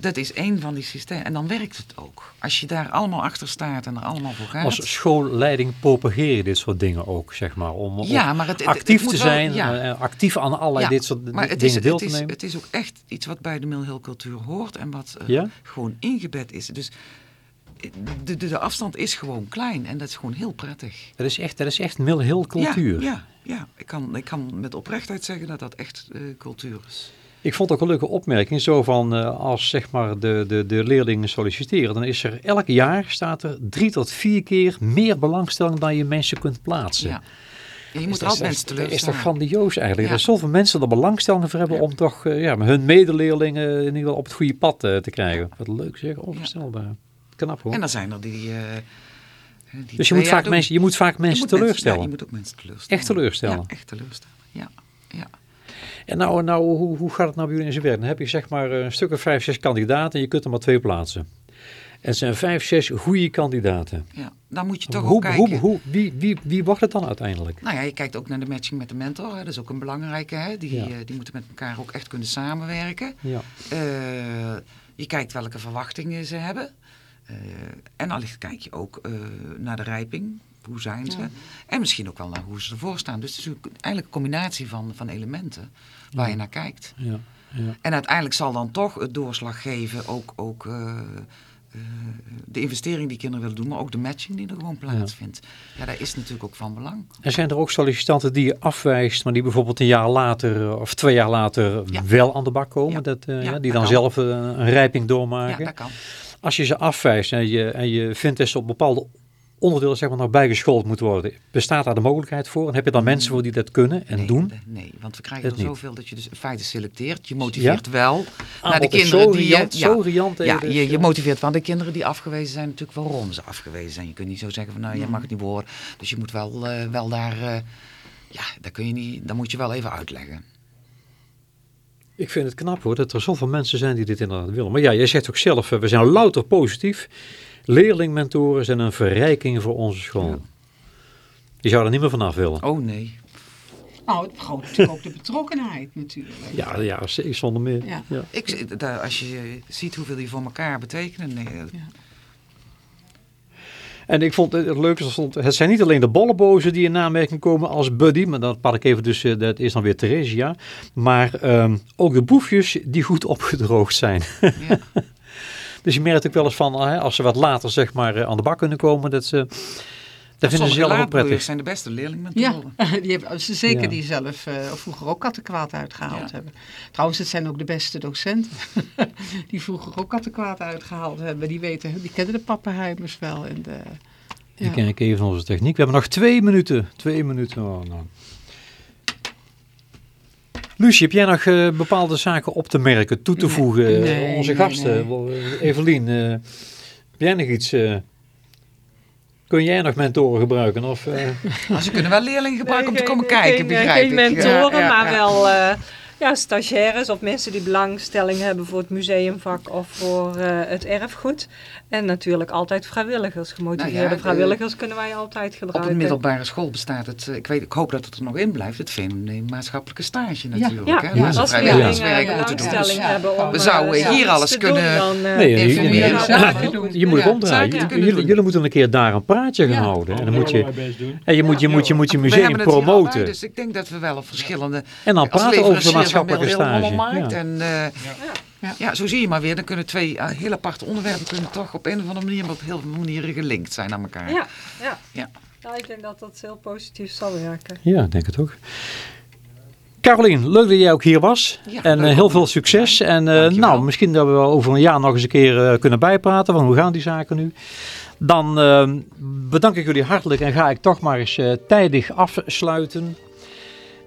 Dat is één van die systemen. En dan werkt het ook. Als je daar allemaal achter staat en er allemaal voor gaat. Als schoolleiding propageer je dit soort dingen ook, zeg maar. Om, Ja, maar het- actief het te wel- zijn, ja. eh, actief aan allerlei Ja, dit soort maar dingen is, deel het te is, nemen. Het is ook echt iets wat bij de Mill Hill cultuur hoort en wat eh, Ja? gewoon ingebed is. Dus eh, de, de, de afstand is gewoon klein en dat is gewoon heel prettig. Dat is echt, dat is echt cultuur. Ja, ja, ja. Ik, kan, ik kan met oprechtheid zeggen dat dat echt cultuur is. Ik vond ook een leuke opmerking, zo van eh, als zeg maar de, de, de leerlingen solliciteren, dan is er elk jaar staat er drie tot vier keer meer belangstelling dan je mensen kunt plaatsen. Ja. Ja, je moet Is dat- altijd mensen is- is toch teleurstellen. grandioos eigenlijk. Ja. Er zoveel mensen er belangstelling voor hebben Ja. om toch eh, ja, hun medeleerlingen in ieder geval op het goede pad eh, te krijgen. Wat leuk zeg, onvoorstelbaar. Knap hoor. En dan zijn er die... die dus je moet, vaak doen. mensen, je moet vaak Je mensen moet teleurstellen. je moet ook mensen teleurstellen. Echt teleurstellen. Ja, echt teleurstellen. Ja, ja. En nou, nou hoe, hoe gaat het nou bij jullie in zijn werk? Dan heb je zeg maar een stuk of vijf, zes kandidaten en je kunt er maar twee plaatsen. En het zijn vijf, zes goede kandidaten. ja. Dan moet je toch ook kijken... hoe, hoe, wie, wie, wie wordt het dan uiteindelijk? Nou ja, je kijkt ook naar de matching met de mentor. Hè. Dat is ook een belangrijke. Hè. Die, Ja. eh, die moeten met elkaar ook echt kunnen samenwerken. Ja. Eh, je kijkt welke verwachtingen ze hebben. Eh, en allicht kijk je ook naar de rijping. Hoe zijn ze? En misschien ook wel naar hoe ze ervoor staan. Dus het is eigenlijk een combinatie van, van elementen waar je naar kijkt. Ja, ja. En uiteindelijk zal dan toch het doorslag geven ook, ook eh, eh, de investering die kinderen willen doen, maar ook de matching die er gewoon plaatsvindt. Ja, dat is natuurlijk ook van belang. En zijn er ook sollicitanten die je afwijst, maar die bijvoorbeeld een jaar later eh, of twee jaar later Ja. wel aan de bak komen? Ja. Dat, Ja, ja, die dat dan kan. zelf een rijping Ja, doormaken? dat kan. Als je ze afwijst en je, en je vindt dat ze op bepaalde onderdelen zeg maar, nog bijgeschoold moeten worden, bestaat daar de mogelijkheid voor? En heb je dan mensen voor die dat kunnen en nee, doen? Nee, want we krijgen Het er niet. zoveel dat je dus in feite selecteert. Je motiveert wel Ah, naar de kinderen zo die... je- riant, zo riant, ja, dus, je, je ja. motiveert wel de kinderen die afgewezen zijn natuurlijk waarom ze afgewezen zijn. Je kunt niet zo zeggen van nou, je mag het niet worden. Dus je moet wel, eh, wel daar... eh, ja, dat kun je niet... Dat moet je wel even uitleggen. Ik vind het knap hoor, dat er zoveel mensen zijn die dit inderdaad willen. Maar ja, jij zegt ook zelf, eh, we zijn louter positief. Leerlingmentoren zijn een verrijking voor onze school. Ja. Je zou er niet meer vanaf willen. Oh nee. Nou, het vergroot natuurlijk ook de betrokkenheid natuurlijk. Ja, ja, zonder meer. Ja. Ja. Ik, daar, als je ziet hoeveel die voor elkaar betekenen... Nee, eh, En ik vond het, er stond, het zijn niet alleen de bollenbozen die in aanmerking komen als buddy, maar dat pak ik even dus, eh, dat is dan weer Theresia, maar ehm, ook de boefjes die goed opgedroogd zijn. Ja. Dus je merkt ook wel eens van, eh, als ze wat later zeg maar eh, aan de bak kunnen komen, dat ze, dat vinden ze zelf ook prettig. zijn de beste leerlingen Ja, die hebben, ze zeker Ja. die zelf eh, vroeger ook kattenkwaad uitgehaald Ja. hebben. Trouwens, het zijn ook de beste docenten die vroeger ook kattenkwaad uitgehaald hebben. Die weten, die kennen de pappenheimers wel. En de, Ik ja. kijk even onze techniek. We hebben nog twee minuten. Twee minuten. Oh, nou. Lucie, heb jij nog eh, bepaalde zaken op te merken, toe te Nee, voegen? nee, Onze nee, gasten, eh, Evelien, eh, heb jij nog iets? eh, kun jij nog mentoren gebruiken? Of, eh, Nou, ze kunnen wel leerlingen gebruiken om te komen kijken, geen, begrijp Geen ik. mentoren, Ja, ja, maar ja. wel eh, ja, stagiaires of mensen die belangstelling hebben voor het museumvak of voor eh, het erfgoed. En natuurlijk altijd vrijwilligers. Gemotiveerde Nou ja, de- vrijwilligers kunnen wij altijd Op gebruiken. een middelbare school bestaat het, eh, ik, weet, ik hoop dat het er nog in blijft, het VMD maatschappelijke stage natuurlijk. Ja, hè? ja, ze als vrijwilligerswerk leerlingen moeten doen. Dus, hebben om we zouden eh, hier alles kunnen doen, dan, eh, nee, je, doen. moet zaken te Jullie, doen. moeten een keer daar een praatje gaan houden. En dan moet je, doen. en je, moet, je, moet, je moet je We museum het promoten. dus ik denk dat we wel op verschillende... En dan praten over de maatschappelijke stage. En eh, Ja. ja, zo zie je maar weer. Dan kunnen twee eh, heel aparte onderwerpen kunnen toch op een of andere manier, maar op heel veel manieren gelinkt zijn aan elkaar. Ja, ja. Ja. Ja, ik denk dat dat heel positief zal werken. Ja, ik denk het ook. Carolien, leuk dat jij ook hier was. Ja, en leuk eh, heel veel succes. En eh, nou, misschien dat we over een jaar nog eens een keer eh, kunnen bijpraten. Van hoe gaan die zaken nu? Dan bedank ik jullie hartelijk en ga ik toch maar eens eh, tijdig afsluiten.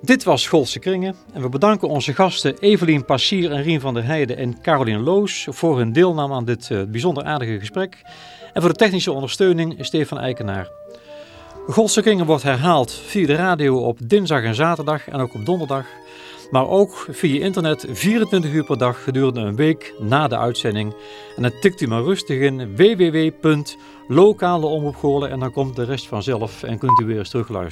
Dit was Golse Kringen en we bedanken onze gasten Evelien Passier en Rien van der Heijden en Carolien Loos voor hun deelname aan dit eh, bijzonder aardige gesprek. En voor de technische ondersteuning Stefan Eikenaar. Golse Kringen wordt herhaald via de radio op dinsdag en zaterdag en ook op donderdag. Maar ook via internet 24 uur per dag gedurende een week na de uitzending. En dan tikt u maar rustig in www.lokaleomroepgoorlen en dan komt de rest vanzelf en kunt u weer eens terugluisteren.